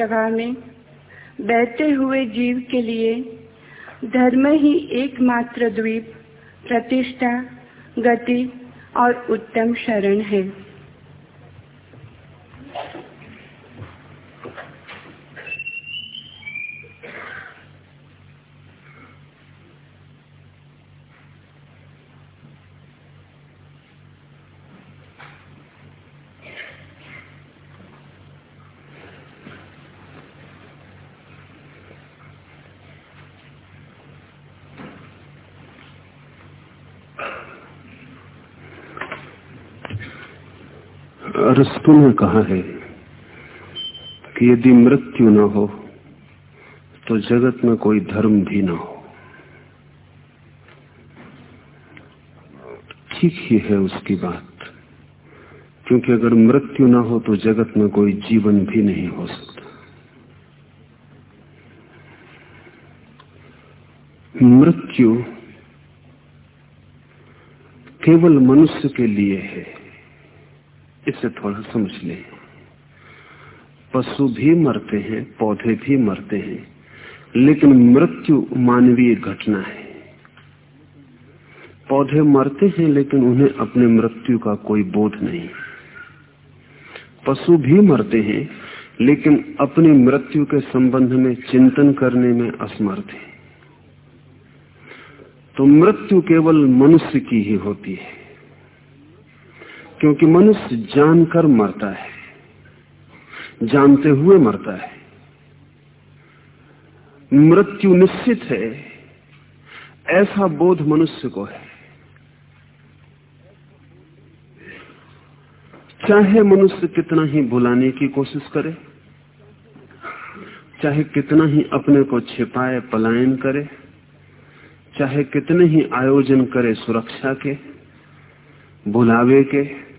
प्रवाह में बहते हुए जीव के लिए धर्म ही एकमात्र द्वीप, प्रतिष्ठा, गति और उत्तम शरण है। अरस्तु ने कहा है कि यदि मृत्यु न हो तो जगत में कोई धर्म भी न हो। ठीक ही है उसकी बात, क्योंकि अगर मृत्यु न हो तो जगत में कोई जीवन भी नहीं हो सकता। मृत्यु केवल मनुष्य के लिए है। इसे थोड़ा समझ ले। पशु भी मरते हैं, पौधे भी मरते हैं, लेकिन मृत्यु मानवीय घटना है। पौधे मरते हैं, लेकिन उन्हें अपने मृत्यु का कोई बोध नहीं। पशु भी मरते हैं, लेकिन अपनी मृत्यु के संबंध में चिंतन करने में असमर्थ है। तो मृत्यु केवल मनुष्य की ही होती है। क्योंकि मनुष्य जानकर मरता है, जानते हुए मरता है। मृत्यु निश्चित है, ऐसा बोध मनुष्य को है। चाहे मनुष्य कितना ही भुलाने की कोशिश करे, चाहे कितना ही अपने को छिपाए, पलायन करे, चाहे कितने ही आयोजन करे, सुरक्षा के, बुलावे के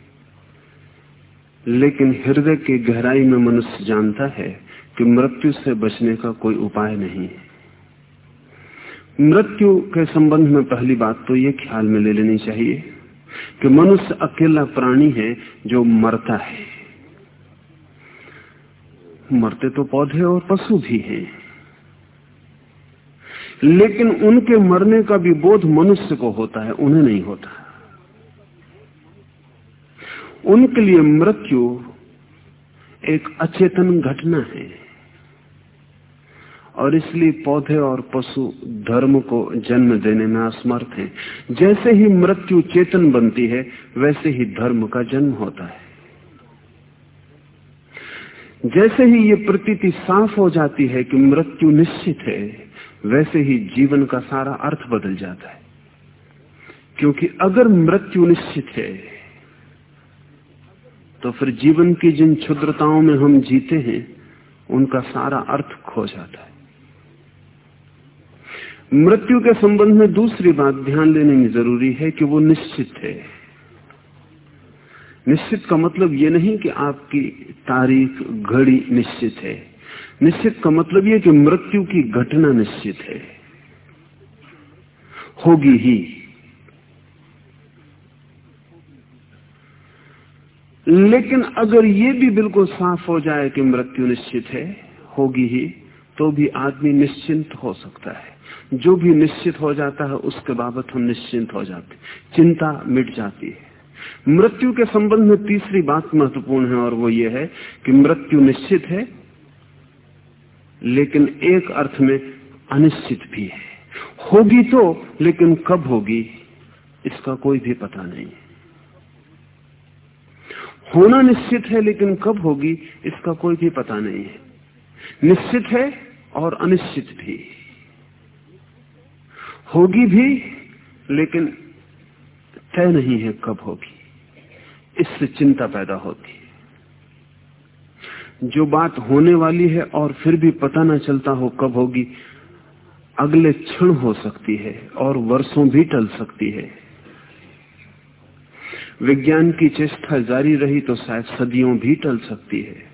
लेकिन हृदय की गहराई में मनुष्य जानता है कि मृत्यु से बचने का कोई उपाय नहीं है। मृत्यु के संबंध में पहली बात तो ये ख्याल में ले लेनी चाहिए कि मनुष्य अकेला प्राणी है जो मरता है। मरते तो पौधे और पशु भी हैं। लेकिन उनके मरने का भी बोध मनुष्य को होता है, उन्हें नहीं होता। उनके लिए मृत्यु एक अचेतन घटना है। और इसलिए पौधे और पशु धर्म को जन्म देने में असमर्थ हैं। जैसे ही मृत्यु चेतन बनती है, वैसे ही धर्म का जन्म होता है। जैसे ही ये प्रतीति साफ़ हो जाती है कि मृत्यु निश्चित है, वैसे ही जीवन का सारा अर्थ बदल जाता है। क्योंकि अगर मृत्यु निश्चित है तो फिर जीवन की जिन क्षुद्रताओं में हम जीते हैं, उनका सारा अर्थ खो जाता है। मृत्यु के संबंध में दूसरी बात ध्यान लेने में ज़रूरी है कि वो निश्चित है। निश्चित का मतलब ये नहीं कि आपकी तारीख, घड़ी निश्चित है। निश्चित का मतलब यह कि मृत्यु की घटना निश्चित है। होगी ही। लेकिन अगर ये भी बिल्कुल साफ़ हो जाए कि मृत्यु निश्चित है, होगी ही तो भी आदमी निश्चिंत हो सकता है। जो भी निश्चित हो जाता है, उसके बाबत हम निश्चिंत हो जाते चिंता मिट जाती है। मृत्यु के संबंध में तीसरी बात महत्वपूर्ण है, और वो ये है कि मृत्यु निश्चित है, लेकिन एक अर्थ में अनिश्चित भी है। होगी तो लेकिन कब होगी, इसका कोई भी पता नहीं होना निश्चित है, लेकिन कब होगी, इसका कोई भी पता नहीं है। निश्चित है और अनिश्चित भी। होगी भी, लेकिन तय नहीं है कब होगी। इससे चिंता पैदा होती है। जो बात होने वाली है और फिर भी पता ना चलता हो कब होगी, अगले क्षण हो सकती है और वर्षों भी टल सकती है। विज्ञान की चेष्टा जारी रही तो शायद सदियों भी टल सकती है।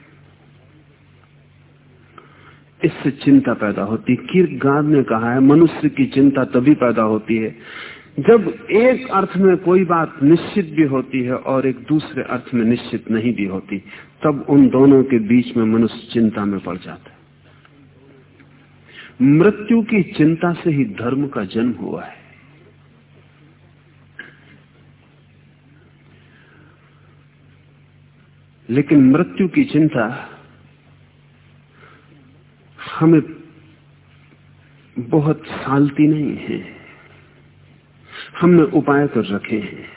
इससे चिंता पैदा होती। किरगार ने कहा है, मनुष्य की चिंता तभी पैदा होती है जब एक अर्थ में कोई बात निश्चित भी होती है और एक दूसरे अर्थ में निश्चित नहीं भी होती, तब उन दोनों के बीच में मनुष्य चिंता में पड़ जाता है। मृत्यु की चिंता से ही धर्म का जन्म हुआ है। लेकिन मृत्यु की चिंता हमें बहुत सालती नहीं है। हमने उपाय कर रखे हैं।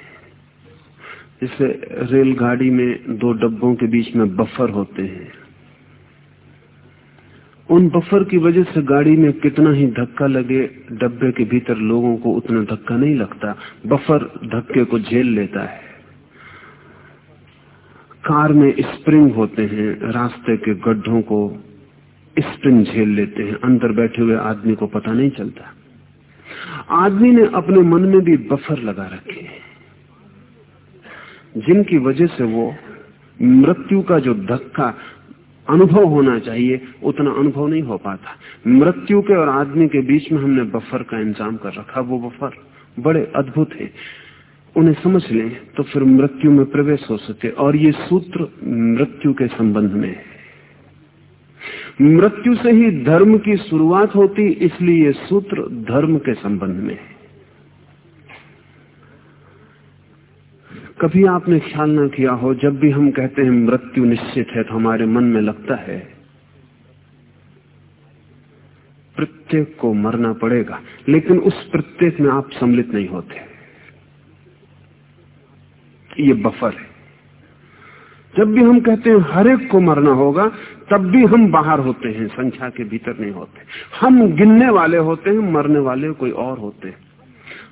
जैसे रेलगाड़ी में दो डब्बों के बीच में बफर होते हैं। उन बफर की वजह से गाड़ी में कितना ही धक्का लगे, डब्बे के भीतर लोगों को उतना धक्का नहीं लगता। बफर धक्के को झेल लेता है। कार में स्प्रिंग होते हैं, रास्ते के गड्ढों को स्प्रिंग झेल लेते हैं, अंदर बैठे हुए आदमी को पता नहीं चलता। आदमी ने अपने मन में भी बफर लगा रखे जिनकी वजह से वो मृत्यु का जो धक्का अनुभव होना चाहिए, उतना अनुभव नहीं हो पाता। मृत्यु के और आदमी के बीच में हमने बफर का इंतज़ाम कर रखा, वो बफर बड़े अद्भुत है। उन्हें समझ लें तो फिर मृत्यु में प्रवेश हो सके। और ये सूत्र मृत्यु के संबंध में है। मृत्यु से ही धर्म की शुरुआत होती, इसलिए ये सूत्र धर्म के संबंध में है। कभी आपने ख्याल ना किया हो, जब भी हम कहते हैं मृत्यु निश्चित है तो हमारे मन में लगता है, प्रत्येक को मरना पड़ेगा, लेकिन उस प्रत्येक में आप सम्मिलित नहीं होते। ये बफर है। जब भी हम कहते हैं हर एक को मरना होगा, तब भी हम बाहर होते हैं, संख्या के भीतर नहीं होते। हम गिनने वाले होते हैं, मरने वाले कोई और होते हैं।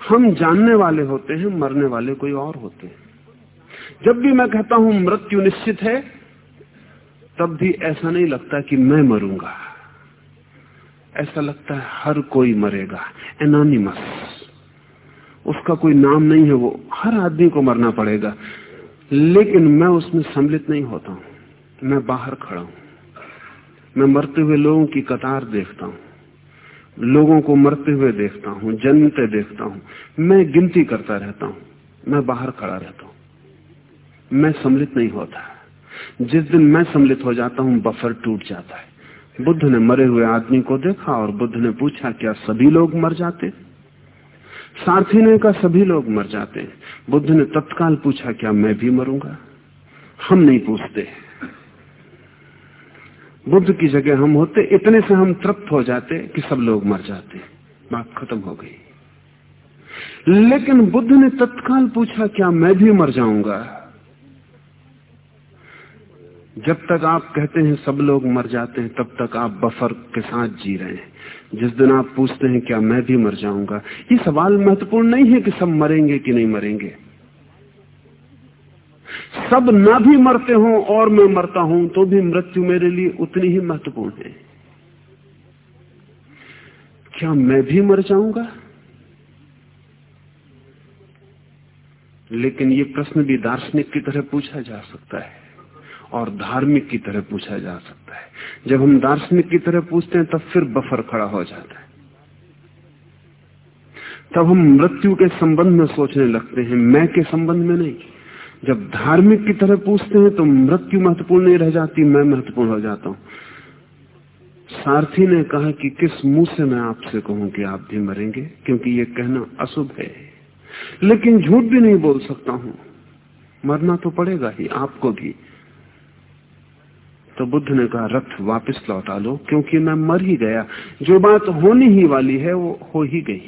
हम जानने वाले होते हैं, मरने वाले कोई और होते हैं। जब भी मैं कहता हूँ मृत्यु निश्चित है, तब भी ऐसा नहीं लगता कि मैं मरूँगा। ऐसा लगता है हर कोई मरेगा। एनोनिमस उसका कोई नाम नहीं है वो। हर आदमी को मरना पड़ेगा। लेकिन मैं उसमें सम्मिलित नहीं होता हूँ। मैं बाहर खड़ा हूँ। मैं मरते हुए लोगों की कतार देखता हूँ। लोगों को मरते हुए देखता हूँ, जन्मते देखता हूँ। मैं गिनती करता रहता हूँ। मैं बाहर खड़ा रहता हूँ। मैं सम्मिलित नहीं होता। जिस दिन मैं सम्मिलित हो जाता हूँ, बफर टूट जाता है। बुद्ध ने मरे हुए आदमी को देखा और बुद्ध ने पूछा, क्या सभी लोग मर जाते? हैं सारथी ने कहा, सभी लोग मर जाते हैं। बुद्ध ने तत्काल पूछा, क्या मैं भी मरूँगा? हम नहीं पूछते। बुद्ध की जगह हम होते, इतने से हम तृप्त हो जाते कि सब लोग मर जाते। बात खत्म हो गई। लेकिन बुद्ध ने तत्काल पूछा, क्या मैं भी मर जाऊँगा? जब तक आप कहते हैं सब लोग मर जाते हैं, तब तक आप बफर के साथ जी रहे हैं। जिस दिन आप पूछते हैं, क्या मैं भी मर जाऊँगा? ये सवाल महत्वपूर्ण नहीं है कि सब मरेंगे कि नहीं मरेंगे। सब ना भी मरते हो और मैं मरता हूँ तो भी मृत्यु मेरे लिए उतनी ही महत्वपूर्ण है। क्या मैं भी मर जाऊँगा? लेकिन ये प्रश्न भी दार्शनिक की तरह पूछा जा सकता है और धार्मिक की तरह पूछा जा सकता है। जब हम दार्शनिक की तरह पूछते हैं, तब फिर बफर खड़ा हो जाता है। तब हम मृत्यु के संबंध में सोचने लगते हैं, मैं के संबंध में नहीं। जब धार्मिक की तरह पूछते हैं तो मृत्यु महत्वपूर्ण नहीं रह जाती, मैं महत्वपूर्ण हो जाता हूँ। सारथी ने कहा कि किस मुँह से मैं आपसे कहूँ कि आप भी मरेंगे, क्योंकि ये कहना अशुभ है। लेकिन झूठ भी नहीं बोल सकता हूँ। मरना तो पड़ेगा ही, आपको भी। तो बुद्ध ने कहा रथ वापस लौटा लो क्योंकि मैं मर ही गया। जो बात होनी ही वाली है वो हो ही गई।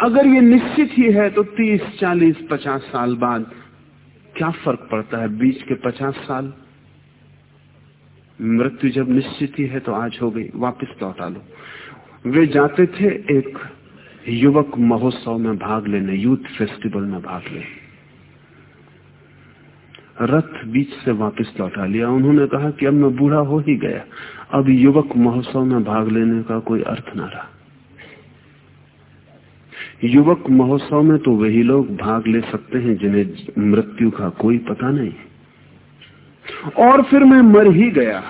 अगर ये निश्चित ही है तो 30, 40, 50 साल बाद क्या फ़र्क पड़ता है बीच के 50 साल? मृत्यु जब निश्चित ही है तो आज हो गई वापस लौटा लो। वे जाते थे एक युवक महोत्सव में भाग लेने यूथ फेस्टिवल में भाग लेने। रथ बीच से वापस लौटा लिया। उन्होंने कहा कि अब मैं बूढ़ा हो ही गया। अब युवक महोत्सव में भाग लेने का कोई अर्थ ना रहा। युवक महोत्सव में तो वही लोग भाग ले सकते हैं जिन्हें मृत्यु का कोई पता नहीं। और फिर मैं मर ही गया।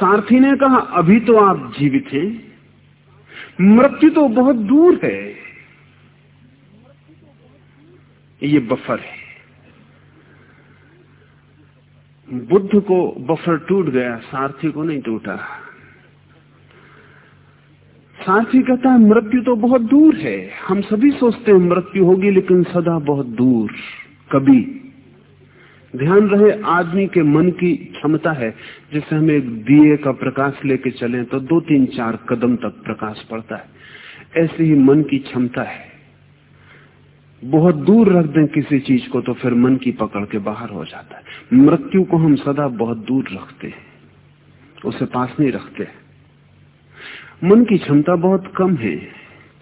सारथी ने कहा, अभी तो आप जीवित हैं। मृत्यु तो बहुत दूर है। ये बफर है। बुद्ध को बफर टूट गया, सारथी को नहीं टूटा। सारथी कहता है, मृत्यु तो बहुत दूर है। हम सभी सोचते हैं मृत्यु होगी, लेकिन सदा बहुत दूर। कभी। ध्यान रहे, आदमी के मन की क्षमता है। जैसे हम एक दिए का प्रकाश लेके चलें तो दो तीन चार कदम तक प्रकाश पड़ता है। ऐसे ही मन की क्षमता है। बहुत दूर रख दें किसी चीज़ को तो फिर मन की पकड़ के बाहर हो जाता है। मृत्यु को हम सदा बहुत दूर रखते हैं। उसे पास नहीं रखते मन की क्षमता बहुत कम है।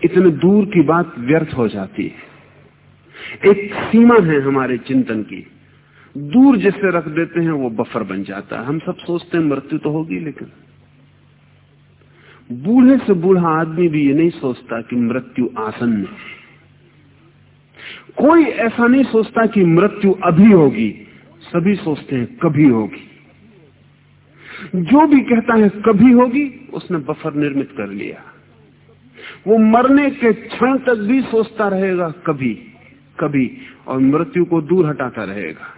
इतने दूर की बात व्यर्थ हो जाती है। एक सीमा है हमारे चिंतन की। दूर जिसे रख देते हैं, वो बफर बन जाता है। हम सब सोचते हैं मृत्यु तो होगी, लेकिन बूढ़े से बूढ़ा आदमी भी ये नहीं सोचता कि मृत्यु आसन्न है। कोई ऐसा नहीं सोचता कि मृत्यु अभी होगी। सभी सोचते हैं, कभी होगी। जो भी कहता है, कभी होगी, उसने बफर निर्मित कर लिया। वो मरने के क्षण तक भी सोचता रहेगा, कभी कभी, और मृत्यु को दूर हटाता रहेगा।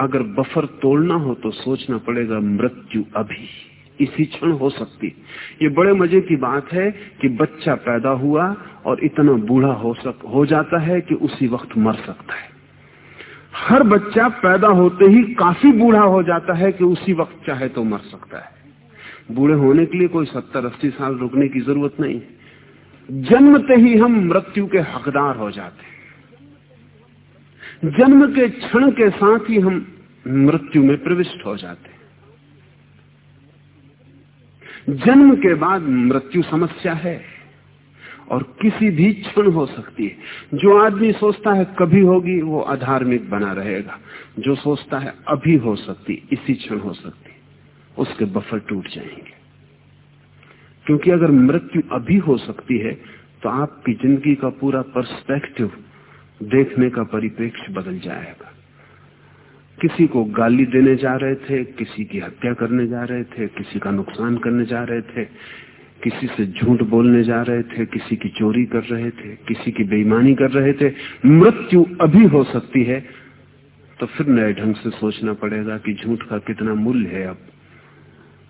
अगर बफर तोड़ना हो तो सोचना पड़ेगा, मृत्यु अभी। इसी क्षण हो सकती। ये बड़े मज़े की बात है कि बच्चा पैदा हुआ और इतना बूढ़ा हो सक, हो जाता है कि उसी वक्त मर सकता है। हर बच्चा पैदा होते ही काफ़ी बूढ़ा हो जाता है कि उसी वक्त चाहे तो मर सकता है। बूढ़े होने के लिए कोई सत्तर, अस्सी साल रुकने की ज़रूरत नहीं। जन्मते ही हम मृत्यु के हकदार हो जाते हैं। जन्म के क्षण के साथ ही हम मृत्यु में प्रविष्ट हो जाते हैं। जन्म के बाद मृत्यु समस्या है और किसी भी क्षण हो सकती है। जो आदमी सोचता है कभी होगी, वो अधार्मिक बना रहेगा। जो सोचता है अभी हो सकती, इसी क्षण हो सकती, उसके बफर टूट जाएँगे। क्योंकि अगर मृत्यु अभी हो सकती है तो आपकी ज़िंदगी का पूरा पर्सपेक्टिव देखने का परिप्रेक्ष्य बदल जाएगा। किसी को गाली देने जा रहे थे, किसी की हत्या करने जा रहे थे, किसी का नुकसान करने जा रहे थे, किसी से झूठ बोलने जा रहे थे, किसी की चोरी कर रहे थे, किसी की बेईमानी कर रहे थे, मृत्यु अभी हो सकती है तो फिर नए ढंग से सोचना पड़ेगा कि झूठ का कितना मूल्य है अब,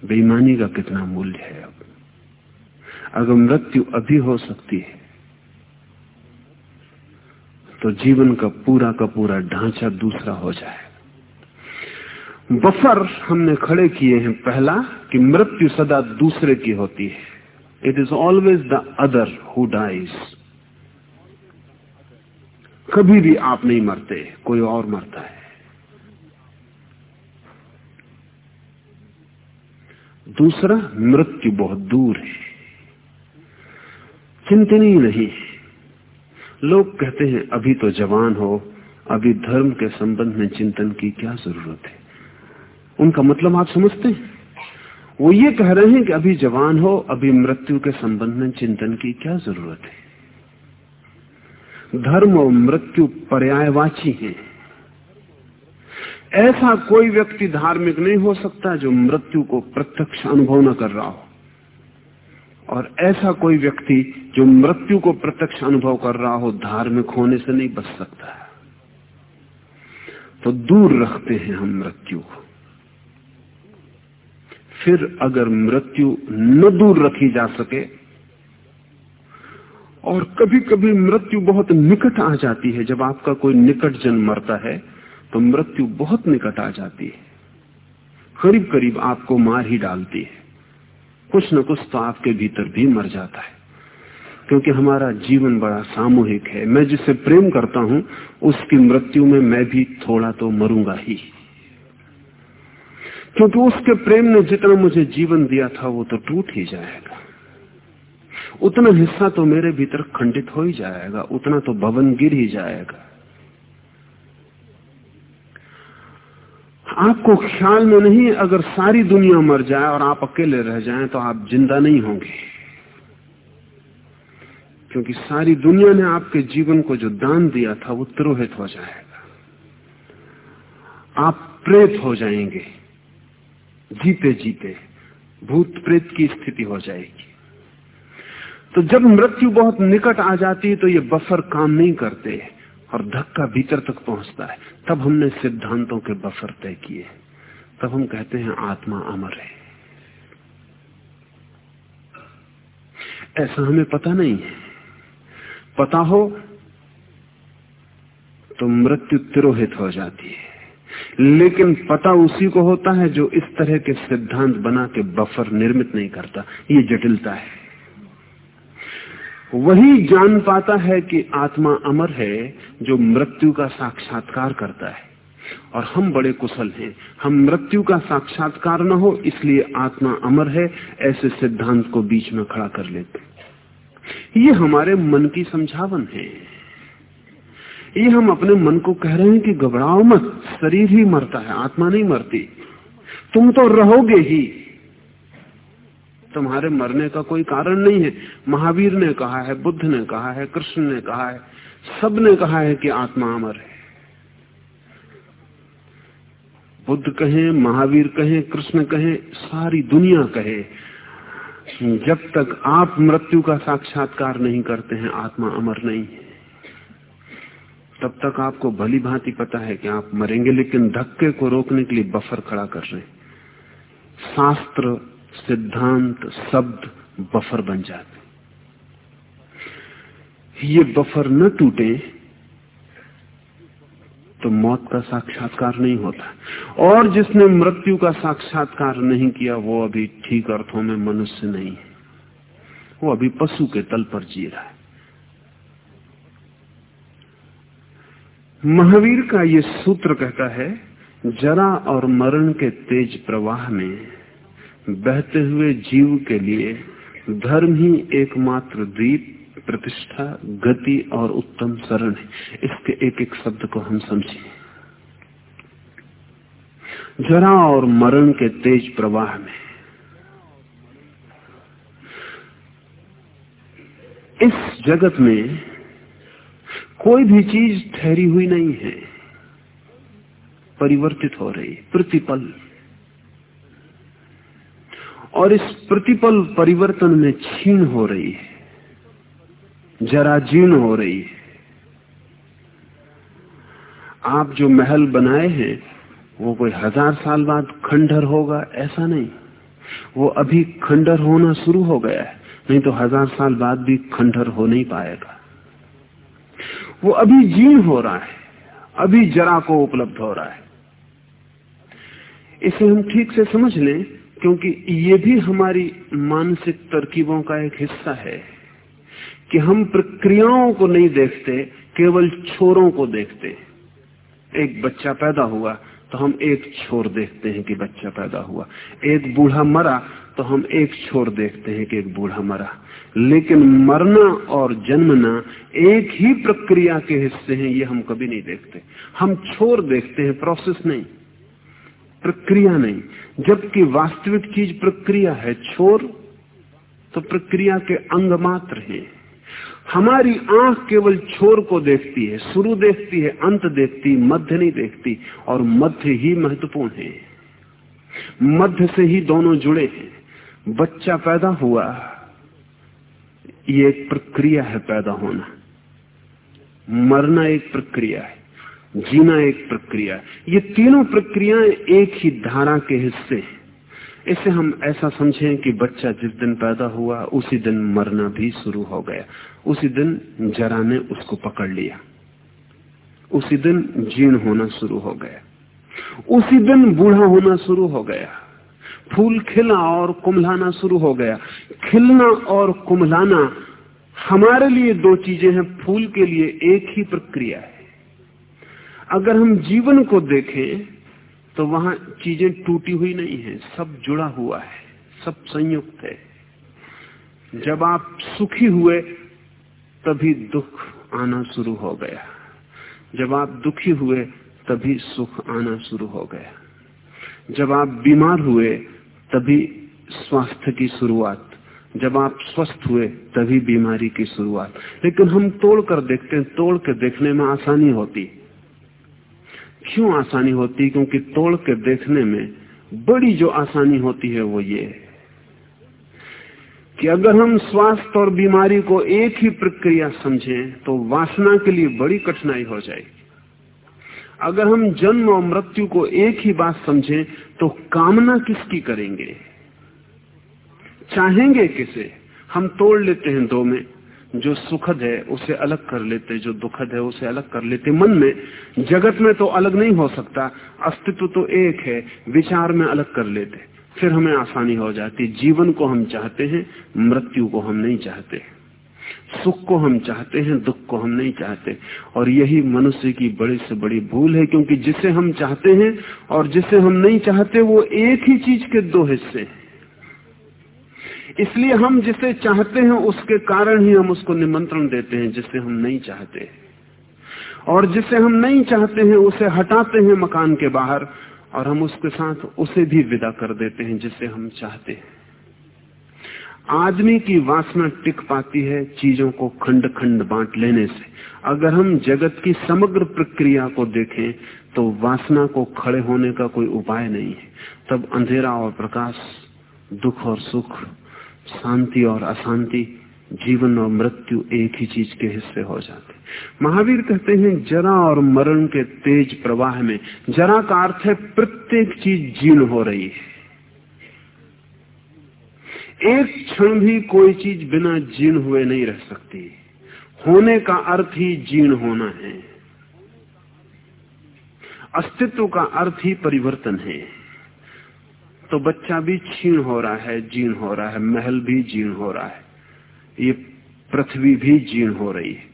बेईमानी का कितना मूल्य है अब। अगर मृत्यु अभी हो सकती है तो जीवन का पूरा का पूरा ढांचा दूसरा हो जाए। बफर हमने खड़े किए हैं पहला कि मृत्यु सदा दूसरे की होती है। It is always the other who dies कभी भी आप नहीं मरते, कोई और मरता है। दूसरा, मृत्यु बहुत दूर है। चिंतनीय नहीं लोग कहते हैं, अभी तो जवान हो, अभी धर्म के संबंध में चिंतन की क्या ज़रूरत है? उनका मतलब आप समझते हैं। वो ये कह रहे हैं कि अभी जवान हो, अभी मृत्यु के संबंध में चिंतन की क्या ज़रूरत है? धर्म और मृत्यु पर्यायवाची हैं। ऐसा कोई व्यक्ति धार्मिक नहीं हो सकता जो मृत्यु को प्रत्यक्ष अनुभव न कर रहा हो। और ऐसा कोई व्यक्ति जो मृत्यु को प्रत्यक्ष अनुभव कर रहा हो, धार्मिक होने से नहीं बच सकता। तो दूर रखते हैं हम मृत्यु को। फिर अगर मृत्यु न दूर रखी जा सके और कभी कभी मृत्यु बहुत निकट आ जाती है, जब आपका कोई निकट जन मरता है तो मृत्यु बहुत निकट आ जाती है। करीब करीब आपको मार ही डालती है। कुछ न कुछ तो आपके भीतर भी मर जाता है। क्योंकि हमारा जीवन बड़ा सामूहिक है। मैं जिसे प्रेम करता हूँ, उसकी मृत्यु में मैं भी थोड़ा तो मरूँगा ही। क्योंकि उसके प्रेम ने जितना मुझे जीवन दिया था, वो तो टूट ही जाएगा। उतना हिस्सा तो मेरे भीतर खंडित हो ही जाएगा, उतना तो भवन गिर ही जाएगा। आपको ख्याल में नहीं, अगर सारी दुनिया मर जाए और आप अकेले रह जाएँ तो आप ज़िंदा नहीं होंगे। क्योंकि सारी दुनिया ने आपके जीवन को जो दान दिया था, वो तिरोहित हो जाएगा। आप प्रेत हो जाएँगे। जीते जीते भूत प्रेत की स्थिति हो जाएगी। तो जब मृत्यु बहुत निकट आ जाती है तो ये बफर काम नहीं करते और धक्का भीतर तक पहुँचता है। तब हमने सिद्धांतों के बफर तय किए। तब हम कहते हैं, आत्मा अमर है। ऐसा हमें पता नहीं है। पता हो तो मृत्यु तिरोहित हो जाती है। लेकिन पता उसी को होता है जो इस तरह के सिद्धांत बना के बफर निर्मित नहीं करता। ये जटिलता है। वही जान पाता है कि आत्मा अमर है जो मृत्यु का साक्षात्कार करता है। और हम बड़े कुशल हैं। हम मृत्यु का साक्षात्कार न हो, इसलिए आत्मा अमर है, ऐसे सिद्धांत को बीच में खड़ा कर लेते ये हमारे मन की समझावन है। ये हम अपने मन को कह रहे हैं कि घबराओ मत, शरीर ही मरता है, आत्मा नहीं मरती। तुम तो रहोगे ही। तुम्हारे मरने का कोई कारण नहीं है। महावीर ने कहा है, बुद्ध ने कहा है, कृष्ण ने कहा है, सबने कहा है कि आत्मा अमर है। बुद्ध कहें, महावीर कहें, कृष्ण कहें, सारी दुनिया कहे, जब तक आप मृत्यु का साक्षात्कार नहीं करते हैं, आत्मा अमर नहीं है। तब तक आपको भली भांति पता है कि आप मरेंगे, लेकिन धक्के को रोकने के लिए बफर खड़ा कर रहे शास्त्र, सिद्धांत, शब्द बफर बन जाते ये बफर न टूटे तो मौत का साक्षात्कार नहीं होता। और जिसने मृत्यु का साक्षात्कार नहीं किया, वो अभी ठीक अर्थों में मनुष्य नहीं है। वो अभी पशु के तल पर जी रहा है। महावीर का ये सूत्र कहता है, जरा और मरण के तेज प्रवाह में बहते हुए जीव के लिए धर्म ही एकमात्र द्वीप, प्रतिष्ठा, गति और उत्तम शरण है। इसके एक एक शब्द को हम समझें। जरा और मरण के तेज प्रवाह में। इस जगत में कोई भी चीज़ ठहरी हुई नहीं है। परिवर्तित हो रही, प्रतिपल। और इस प्रतिपल परिवर्तन में छीन हो रही है, जरा जीर्ण हो रही है। आप जो महल बनाए हैं, वो कोई हज़ार साल बाद खंडर होगा, ऐसा नहीं। वो अभी खंडर होना शुरू हो गया है, नहीं तो हज़ार साल बाद भी खंडर हो नहीं पाएगा। वो अभी जीर्ण हो रहा है। अभी जरा को उपलब्ध हो रहा है। इसे हम ठीक से समझ लें, क्योंकि ये भी हमारी मानसिक तरकीबों का एक हिस्सा है कि हम प्रक्रियाओं को नहीं देखते, केवल छोरों को देखते। एक बच्चा पैदा हुआ तो हम एक छोर देखते हैं कि बच्चा पैदा हुआ। एक बूढ़ा मरा तो हम एक छोर देखते हैं कि एक बूढ़ा मरा। लेकिन मरना और जन्मना एक ही प्रक्रिया के हिस्से हैं, ये हम कभी नहीं देखते। हम छोर देखते हैं प्रोसेस नहीं। प्रक्रिया नहीं। जबकि वास्तविक चीज़ प्रक्रिया है, छोर तो प्रक्रिया के अंग मात्र है। हमारी आँख केवल छोर को देखती है, शुरू देखती है, अंत देखती, मध्य नहीं देखती, और मध्य ही महत्वपूर्ण है। मध्य से ही दोनों जुड़े हैं। बच्चा पैदा हुआ ये एक प्रक्रिया है पैदा होना। मरना एक प्रक्रिया है, जीना एक प्रक्रिया है। ये तीनों प्रक्रियाएँ एक ही धारा के हिस्से हैं। इसे हम ऐसा समझें कि बच्चा जिस दिन पैदा हुआ, उसी दिन मरना भी शुरू हो गया। उसी दिन जरा ने उसको पकड़ लिया। उसी दिन जीर्ण होना शुरू हो गया। उसी दिन बूढ़ा होना शुरू हो गया। फूल खिला और कुमलाना शुरू हो गया। खिलना और कुमलाना हमारे लिए दो चीज़ें हैं, फूल के लिए एक ही प्रक्रिया है। अगर हम जीवन को देखें तो वहाँ चीज़ें टूटी हुई नहीं है, सब जुड़ा हुआ है, सब संयुक्त है। जब आप सुखी हुए, तभी दुख आना शुरू हो गया। जब आप दुखी हुए, तभी सुख आना शुरू हो गया। जब आप बीमार हुए तभी स्वास्थ्य की शुरुआत। जब आप स्वस्थ हुए, तभी बीमारी की शुरुआत। लेकिन हम तोड़ कर देखते हैं, तोड़ के देखने में आसानी होती। क्यों आसानी होती? क्योंकि तोड़ के देखने में बड़ी जो आसानी होती है वो ये है कि अगर हम स्वास्थ्य और बीमारी को एक ही प्रक्रिया समझें तो वासना के लिए बड़ी कठिनाई हो जाएगी। अगर हम जन्म और मृत्यु को एक ही बात समझें तो कामना किसकी करेंगे? चाहेंगे किसे? हम तोड़ लेते हैं दो में। जो सुखद है, उसे अलग कर लेते। जो दुखद है, उसे अलग कर लेते। मन में, जगत में तो अलग नहीं हो सकता। अस्तित्व तो एक है, विचार में अलग कर लेते। फिर हमें आसानी हो जाती। जीवन को हम चाहते हैं, मृत्यु को हम नहीं चाहते। सुख को हम चाहते हैं, दुख को हम नहीं चाहते। और यही मनुष्य की बड़ी से बड़ी भूल है, क्योंकि जिसे हम चाहते हैं और जिसे हम नहीं चाहते, वो एक ही चीज़ के दो हिस्से हैं। इसलिए हम जिसे चाहते हैं, उसके कारण ही हम उसको निमंत्रण देते हैं, जिसे हम नहीं चाहते। और जिसे हम नहीं चाहते हैं, उसे हटाते हैं मकान के बाहर, और हम उसके साथ उसे भी विदा कर देते हैं, जिसे हम चाहते हैं। आदमी की वासना टिक पाती है चीज़ों को खंड खंड बांट लेने से। अगर हम जगत की समग्र प्रक्रिया को देखें तो वासना को खड़े होने का कोई उपाय नहीं है। तब अंधेरा और प्रकाश, दुख और सुख, शांति और अशांति, जीवन और मृत्यु एक ही चीज़ के हिस्से हो जाते। महावीर कहते हैं, जरा और मरण के तेज प्रवाह में, जरा का अर्थ है प्रत्येक चीज़ जीर्ण हो रही है। एक क्षण भी कोई चीज़ बिना जीर्ण हुए नहीं रह सकती। होने का अर्थ ही जीर्ण होना है। अस्तित्व का अर्थ ही परिवर्तन है। तो बच्चा भी क्षीण हो रहा है जीर्ण हो रहा है, महल भी जीर्ण हो रहा है। ये पृथ्वी भी जीर्ण हो रही है।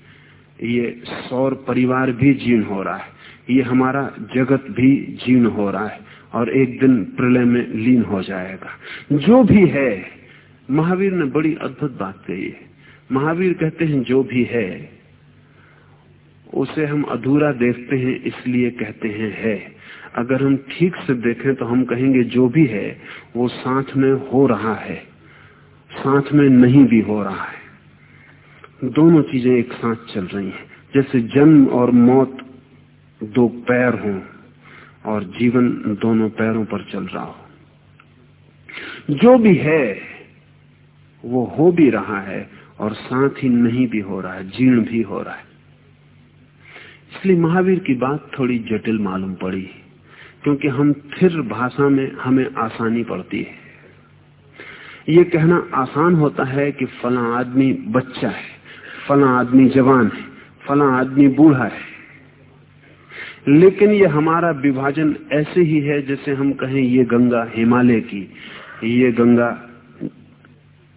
ये सौर परिवार भी जीर्ण हो रहा है। ये हमारा जगत भी जीर्ण हो रहा है और एक दिन प्रलय में लीन हो जाएगा। जो भी है महावीर ने बड़ी अद्भुत बात कही है। महावीर कहते हैं, जो भी है, उसे हम अधूरा देखते हैं, इसलिए कहते हैं, है। अगर हम ठीक से देखें तो हम कहेंगे, जो भी है, वो साथ में हो रहा है, साथ में नहीं भी हो रहा है। दोनों चीज़ें एक साथ चल रही हैं। जैसे जन्म और मौत दो पैर हों, और जीवन दोनों पैरों पर चल रहा हो। जो भी है वो हो भी रहा है और साथ ही नहीं भी हो रहा है, जीर्ण भी हो रहा है। इसलिए महावीर की बात थोड़ी जटिल मालूम पड़ी, क्योंकि हम फिर भाषा में हमें आसानी पड़ती है। ये कहना आसान होता है कि फला आदमी बच्चा है, फला आदमी जवान है, फला आदमी बूढ़ा है। लेकिन ये हमारा विभाजन ऐसे ही है जैसे हम कहें, ये गंगा हिमालय की, ये गंगा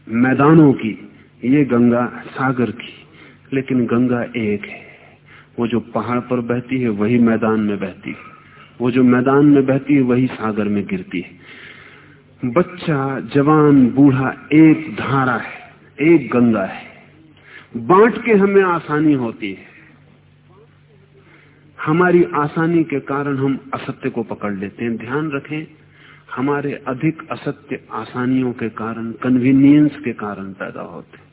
मैदानों की, ये गंगा सागर की, लेकिन गंगा एक है। वो जो पहाड़ पर बहती है, वही मैदान में बहती है। वो जो मैदान में बहती है, वही सागर में गिरती है। बच्चा, जवान, बूढ़ा, एक धारा है, एक गंगा है। बांट के हमें आसानी होती है। हमारी आसानी के कारण हम असत्य को पकड़ लेते हैं। ध्यान रखें हमारे अधिक असत्य आसानियों के कारण कन्वीनियंस के कारण पैदा होते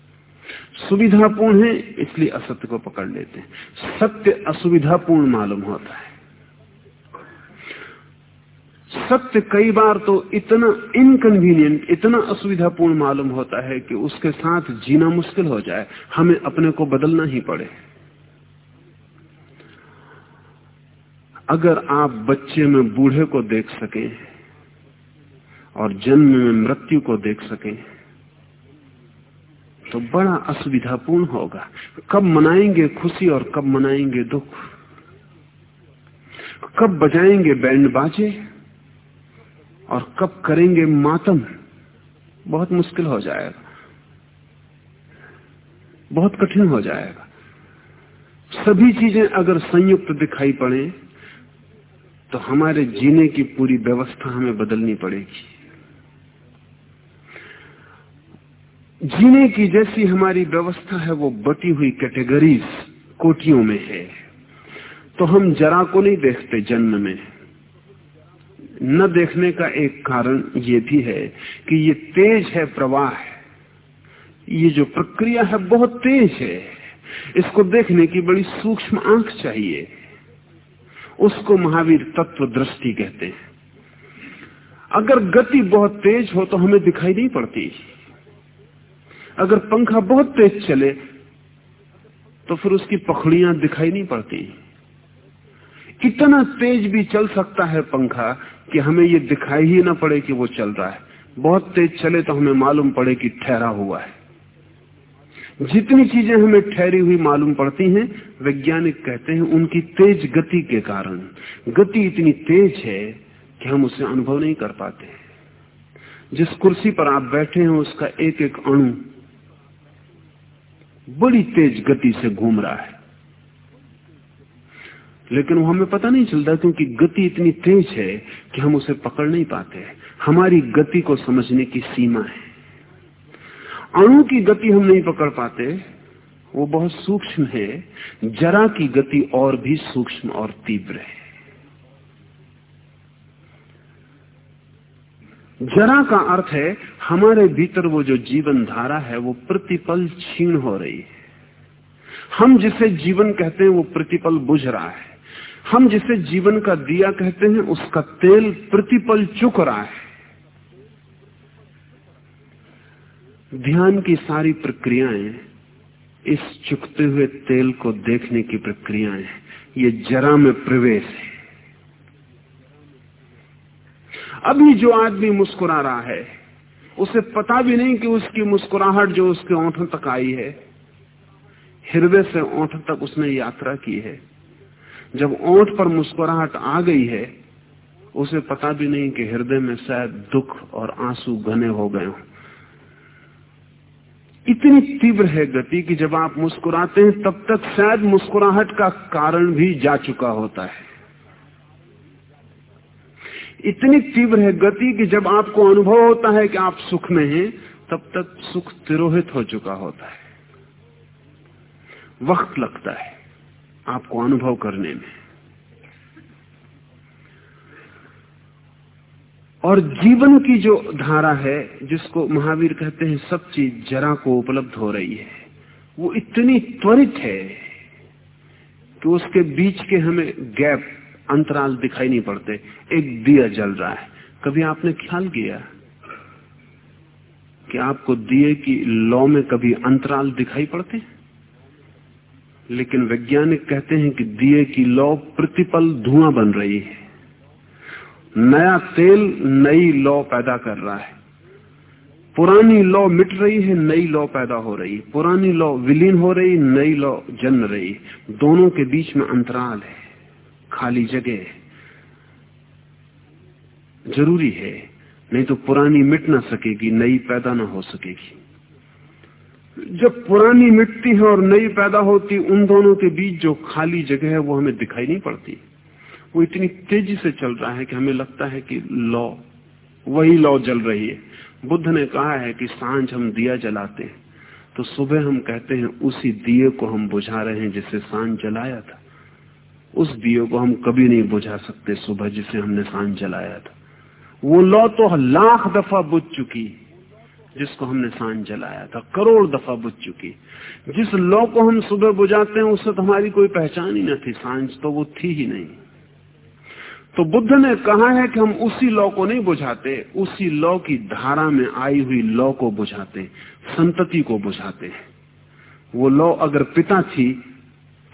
सुविधापूर्ण है, इसलिए असत्य को पकड़ लेते हैं। सत्य असुविधापूर्ण मालूम होता है। सत्य कई बार तो इतना इनकन्वीनियंट इतना असुविधापूर्ण मालूम होता है कि उसके साथ जीना मुश्किल हो जाए, हमें अपने को बदलना ही पड़े। अगर आप बच्चे में बूढ़े को देख सके और जन्म में मृत्यु को देख सके तो बड़ा असुविधापूर्ण होगा। कब मनाएँगे खुशी और कब मनाएँगे दुख? कब बजाएँगे बैंड बाजे और कब करेंगे मातम? बहुत मुश्किल हो जाएगा। बहुत कठिन हो जाएगा। सभी चीज़ें अगर संयुक्त दिखाई पड़े तो हमारे जीने की पूरी व्यवस्था हमें बदलनी पड़ेगी। जीने की जैसी हमारी व्यवस्था है वो बटी हुई कैटेगरीज कोटियों में है। तो हम जरा को नहीं देखते जन्म में। न देखने का एक कारण ये भी है कि ये तेज है प्रवाह। है ये जो प्रक्रिया है बहुत तेज है। इसको देखने की बड़ी सूक्ष्म आँख चाहिए। उसको महावीर तत्व दृष्टि कहते हैं। अगर गति बहुत तेज हो तो हमें दिखाई नहीं पड़ती। अगर पंखा बहुत तेज चले तो फिर उसकी पखड़ियाँ दिखाई नहीं पड़ती। इतना तेज भी चल सकता है पंखा कि हमें ये दिखाई ही ना पड़े कि वो चल रहा है। बहुत तेज चले तो हमें मालूम पड़े कि ठहरा हुआ है। जितनी चीज़ें हमें ठहरी हुई मालूम पड़ती हैं, वैज्ञानिक कहते हैं उनकी तेज गति के कारण। गति इतनी तेज है कि हम उसे अनुभव नहीं कर पाते। जिस कुर्सी पर आप बैठे हैं, उसका एक एक अणु बड़ी तेज गति से घूम रहा है। लेकिन वो हमें पता नहीं चलता क्योंकि गति इतनी तेज है कि हम उसे पकड़ नहीं पाते हमारी गति को समझने की सीमा है। अणु की गति हम नहीं पकड़ पाते, वो बहुत सूक्ष्म है, जरा की गति और भी सूक्ष्म और तीव्र है। जरा का अर्थ है, हमारे भीतर वो जो जीवन धारा है, वो प्रतिपल क्षीण हो रही है। हम जिसे जीवन कहते हैं, वो प्रतिपल बुझ रहा है। हम जिसे जीवन का दिया कहते हैं, उसका तेल प्रतिपल चुक रहा है। ध्यान की सारी प्रक्रियाएँ, इस चुकते हुए तेल को देखने की प्रक्रियाएँ, ये जरा में प्रवेश है। अभी जो आदमी मुस्कुरा रहा है, उसे पता भी नहीं कि उसकी मुस्कुराहट जो उसके ओंठों तक आई है, हृदय से ओंठ तक उसने यात्रा की है। जब ओंठ पर मुस्कुराहट आ गई है, उसे पता भी नहीं कि हृदय में शायद दुख और आँसू घने हो गए हों। इतनी तीव्र है गति कि जब आप मुस्कुराते हैं, तब तक शायद मुस्कुराहट का कारण भी जा चुका होता है। इतनी तीव्र है गति कि जब आपको अनुभव होता है कि आप सुख में हैं, तब तक सुख तिरोहित हो चुका होता है। वक्त लगता है आपको अनुभव करने में। और जीवन की जो धारा है, जिसको महावीर कहते हैं, सब चीज़ जरा को उपलब्ध हो रही है, वो इतनी त्वरित है कि उसके बीच के हमें गैप अंतराल दिखाई नहीं पड़ते, एक दिया जल रहा है। कभी आपने ख्याल किया कि आपको दिए की लौ में कभी अंतराल दिखाई पड़ते? लेकिन वैज्ञानिक कहते हैं कि दिए की लौ प्रतिपल धुआँ बन रही है। नया तेल नई लौ पैदा कर रहा है। पुरानी लौ मिट रही है, नई लौ पैदा हो रही है। पुरानी लौ विलीन हो रही, नई लौ जन्म रही दोनों के बीच में अंतराल है। खाली जगह ज़रूरी है, नहीं तो पुरानी मिट ना सकेगी, नई पैदा ना हो सकेगी। जब पुरानी मिटती है और नई पैदा होती, उन दोनों के बीच जो खाली जगह है, वो हमें दिखाई नहीं पड़ती। वो इतनी तेज़ी से चल रहा है कि हमें लगता है कि लौ, वही लौ जल रही है। बुद्ध ने कहा है कि साँझ हम दिया जलाते हैं तो सुबह हम कहते हैं, उसी दिए को हम बुझा रहे हैं जिसे साँझ जलाया था। उस दिए को हम कभी नहीं बुझा सकते सुबह जिसे हमने साँझ जलाया था। वो लौ तो लाख दफ़ा बुझ चुकी, जिसको हमने साँझ जलाया था। करोड़ दफ़ा बुझ चुकी। जिस लौ को हम सुबह बुझाते हैं, उससे तो हमारी कोई पहचान ही न थी। साँझ तो वो थी ही नहीं। तो बुद्ध ने कहा है कि हम उसी लौ को नहीं बुझाते, उसी लौ की धारा में आई हुई लौ को बुझाते, संतति को बुझाते वो लौ अगर पिता थी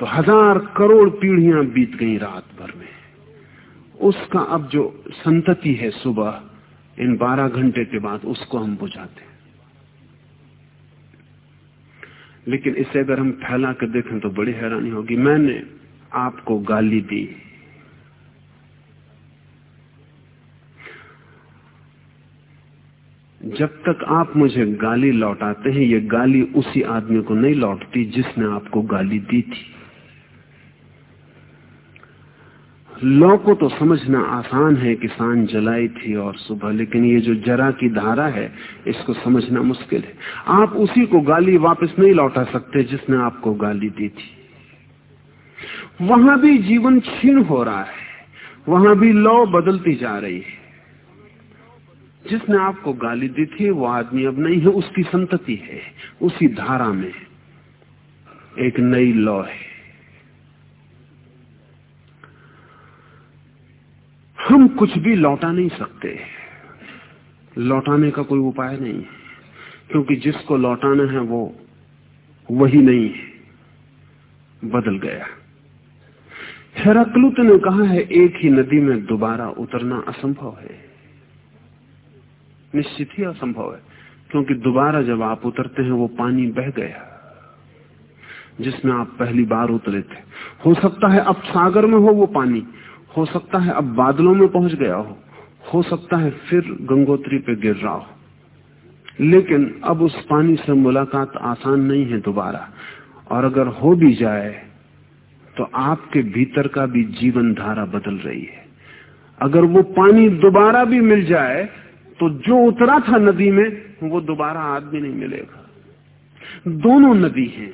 तो हज़ार करोड़ पीढ़ियाँ बीत गई रात भर में। उसका अब जो संतति है सुबह, इन बारह घंटे के बाद उसको हम बुझाते लेकिन इसे अगर हम फैला कर देखें तो बड़ी हैरानी होगी। मैंने आपको गाली दी। जब तक आप मुझे गाली लौटाते हैं, ये गाली उसी आदमी को नहीं लौटती जिसने आपको गाली दी थी। लौ को तो समझना आसान है कि जलाई थी और सुबह, लेकिन ये जो जरा की धारा है, इसको समझना मुश्किल है। आप उसी को गाली वापस नहीं लौटा सकते जिसने आपको गाली दी थी। वहाँ भी जीवन क्षीण हो रहा है। वहाँ भी लौ बदलती जा रही है। जिसने आपको गाली दी थी, वो आदमी अब नहीं है, उसकी संतति है, उसी धारा में एक नई लौ है। हम कुछ भी लौटा नहीं सकते। लौटाने का कोई उपाय नहीं है, क्योंकि जिसको लौटाना है वो वही नहीं है। बदल गया। हेराक्लुत ने कहा है, एक ही नदी में दोबारा उतरना असंभव है। निश्चित ही असंभव है, क्योंकि दोबारा जब आप उतरते हैं, वो पानी बह गया, जिसमें आप पहली बार उतरे थे। हो सकता है अब सागर में हो वो पानी हो सकता है अब बादलों में पहुँच गया हो। हो सकता है फिर गंगोत्री पे गिर रहा हो। लेकिन अब उस पानी से मुलाकात आसान नहीं है दोबारा। और अगर हो भी जाए तो आपके भीतर का भी जीवन धारा बदल रही है। अगर वो पानी दोबारा भी मिल जाए तो जो उतरा था नदी में, वो दोबारा आदमी नहीं मिलेगा। दोनों नदी हैं।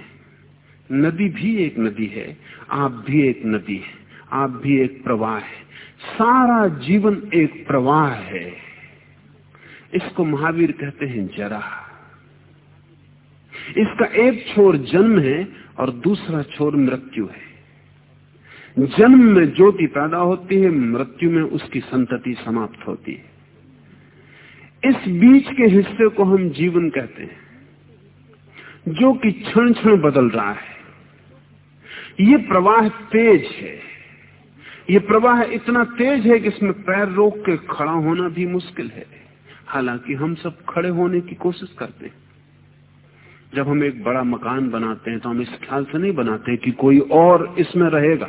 नदी भी एक नदी है, आप भी एक नदी है। आप भी एक प्रवाह है। सारा जीवन एक प्रवाह है। इसको महावीर कहते हैं जरा। इसका एक छोर जन्म है और दूसरा छोर मृत्यु है। जन्म में ज्योति पैदा होती है, मृत्यु में उसकी संतति समाप्त होती है। इस बीच के हिस्से को हम जीवन कहते हैं, जो कि क्षण क्षण बदल रहा है। ये प्रवाह तेज है। ये प्रवाह इतना तेज है कि इसमें पैर रोक के खड़ा होना भी मुश्किल है। हालाँकि हम सब खड़े होने की कोशिश करते हैं। जब हम एक बड़ा मकान बनाते हैं तो हम इस ख्याल से नहीं बनाते कि कोई और इसमें रहेगा।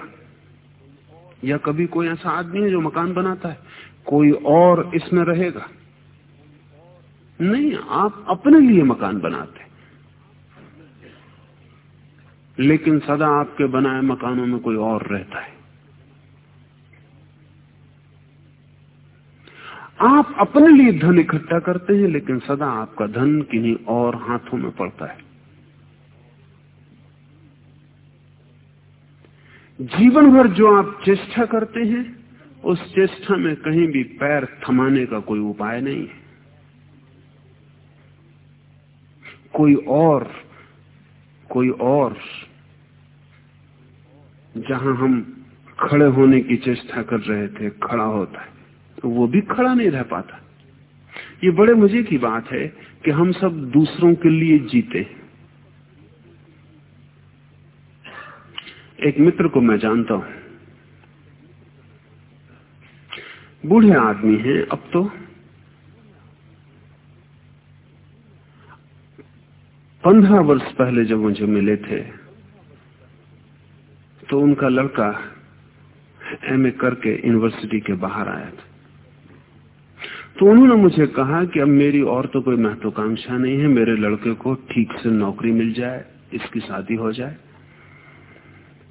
या कभी कोई ऐसा आदमी है जो मकान बनाता है, कोई और इसमें रहेगा। नहीं, आप अपने लिए मकान बनाते लेकिन सदा आपके बनाए मकानों में कोई और रहता है। आप अपने लिए धन इकट्ठा करते हैं, लेकिन सदा आपका धन किन्हीं और हाथों में पड़ता है। जीवन भर जो आप चेष्टा करते हैं, उस चेष्टा में कहीं भी पैर थमाने का कोई उपाय नहीं है। कोई और कोई और, जहाँ हम खड़े होने की चेष्टा कर रहे थे, खड़ा होता है। वो भी खड़ा नहीं रह पाता। ये बड़े मज़े की बात है कि हम सब दूसरों के लिए जीते एक मित्र को मैं जानता हूँ। बूढ़े आदमी हैं अब तो। पंद्रह वर्ष पहले जब मुझे मिले थे तो उनका लड़का एमए करके यूनिवर्सिटी के बाहर आया था। तो उन्होंने मुझे कहा कि अब मेरी और तो कोई महत्वाकांक्षा नहीं है, मेरे लड़के को ठीक से नौकरी मिल जाए, इसकी शादी हो जाए,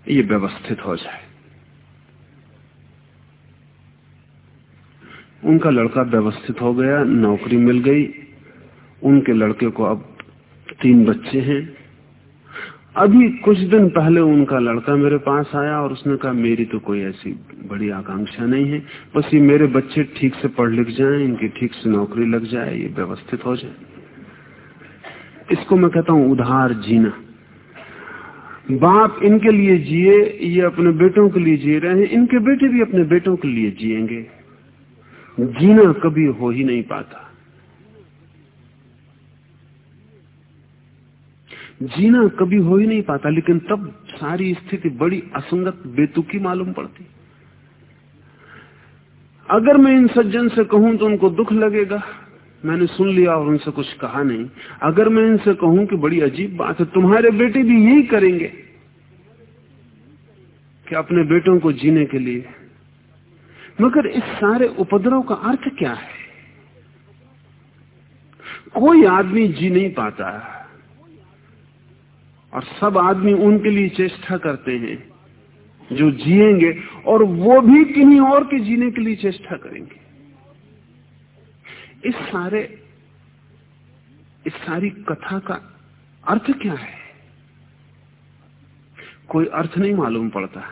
ये व्यवस्थित हो जाए। उनका लड़का व्यवस्थित हो गया, नौकरी मिल गई, उनके लड़के को अब तीन बच्चे हैं। अभी कुछ दिन पहले उनका लड़का मेरे पास आया और उसने कहा, मेरी तो कोई ऐसी बड़ी आकांक्षा नहीं है, बस ये मेरे बच्चे ठीक से पढ़ लिख जाएँ, इनकी ठीक से नौकरी लग जाए, ये व्यवस्थित हो जाए। इसको मैं कहता हूँ, उधार जीना। बाप इनके लिए जिए, ये अपने बेटों के लिए जी रहे हैं इनके बेटे भी अपने बेटों के लिए जिएँगे। जीना कभी हो ही नहीं पाता। जीना कभी हो ही नहीं पाता, लेकिन तब सारी स्थिति बड़ी असंगत, बेतुकी मालूम पड़ती। अगर मैं इन सज्जन से कहूँ तो उनको दुख लगेगा। मैंने सुन लिया और उनसे कुछ कहा नहीं। अगर मैं इनसे कहूँ कि बड़ी अजीब बात है, तुम्हारे बेटे भी यही करेंगे। कि अपने बेटों को जीने के लिए। मगर इस सारे उपद्रव का अर्थ क्या है? कोई आदमी जी नहीं पाता। और सब आदमी उनके लिए चेष्टा करते हैं, जो जिएँगे, और वो भी किन्हीं और के जीने के लिए चेष्टा करेंगे। इस सारे, इस सारी कथा का अर्थ क्या है? कोई अर्थ नहीं मालूम पड़ता।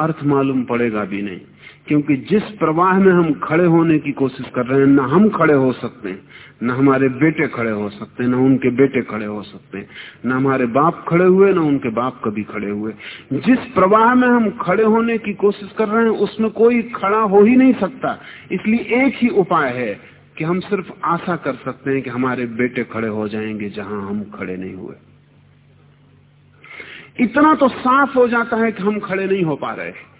अर्थ मालूम पड़ेगा भी नहीं। क्योंकि जिस प्रवाह में हम खड़े होने की कोशिश कर रहे हैं, ना हम खड़े हो सकते हैं, न हमारे बेटे खड़े हो सकते हैं, न उनके बेटे खड़े हो सकते हैं, न हमारे बाप खड़े हुए, न उनके बाप कभी खड़े हुए। जिस प्रवाह में हम खड़े होने की कोशिश कर रहे हैं, उसमें कोई खड़ा हो ही नहीं सकता। इसलिए एक ही उपाय है कि हम सिर्फ़ आशा कर सकते हैं कि हमारे बेटे खड़े हो जाएँगे जहाँ हम खड़े नहीं हुए। इतना तो साफ़ हो जाता है कि हम खड़े नहीं हो पा रहे।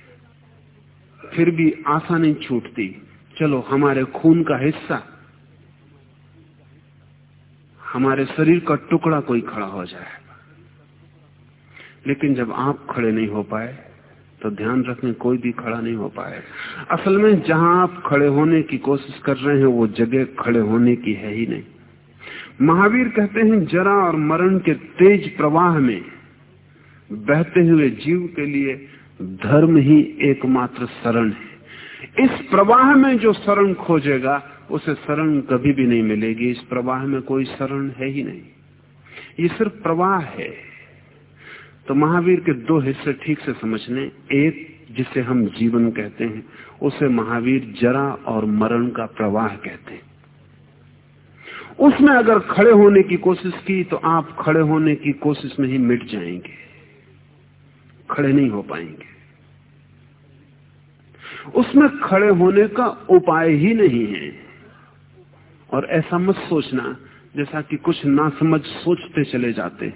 फिर भी आशा नहीं छूटती। चलो, हमारे खून का हिस्सा। हमारे शरीर का टुकड़ा कोई खड़ा हो जाए। लेकिन जब आप खड़े नहीं हो पाए तो ध्यान रखें कोई भी खड़ा नहीं हो पाए। असल में जहाँ आप खड़े होने की कोशिश कर रहे हैं, वो जगह खड़े होने की है ही नहीं। महावीर कहते हैं, जरा और मरण के तेज प्रवाह में बहते हुए जीव के लिए धर्म ही एकमात्र शरण है। इस प्रवाह में जो शरण खोजेगा, उसे शरण कभी भी नहीं मिलेगी। इस प्रवाह में कोई शरण है ही नहीं। ये सिर्फ़ प्रवाह है। तो महावीर के दो हिस्से ठीक से समझने। एक, जिसे हम जीवन कहते हैं, उसे महावीर जरा और मरण का प्रवाह कहते हैं। उसमें अगर खड़े होने की कोशिश की तो आप खड़े होने की कोशिश में ही मिट जाएँगे। खड़े नहीं हो पाएँगे। उसमें खड़े होने का उपाय ही नहीं है। और ऐसा मत सोचना, जैसा कि कुछ ना समझ सोचते चले जाते।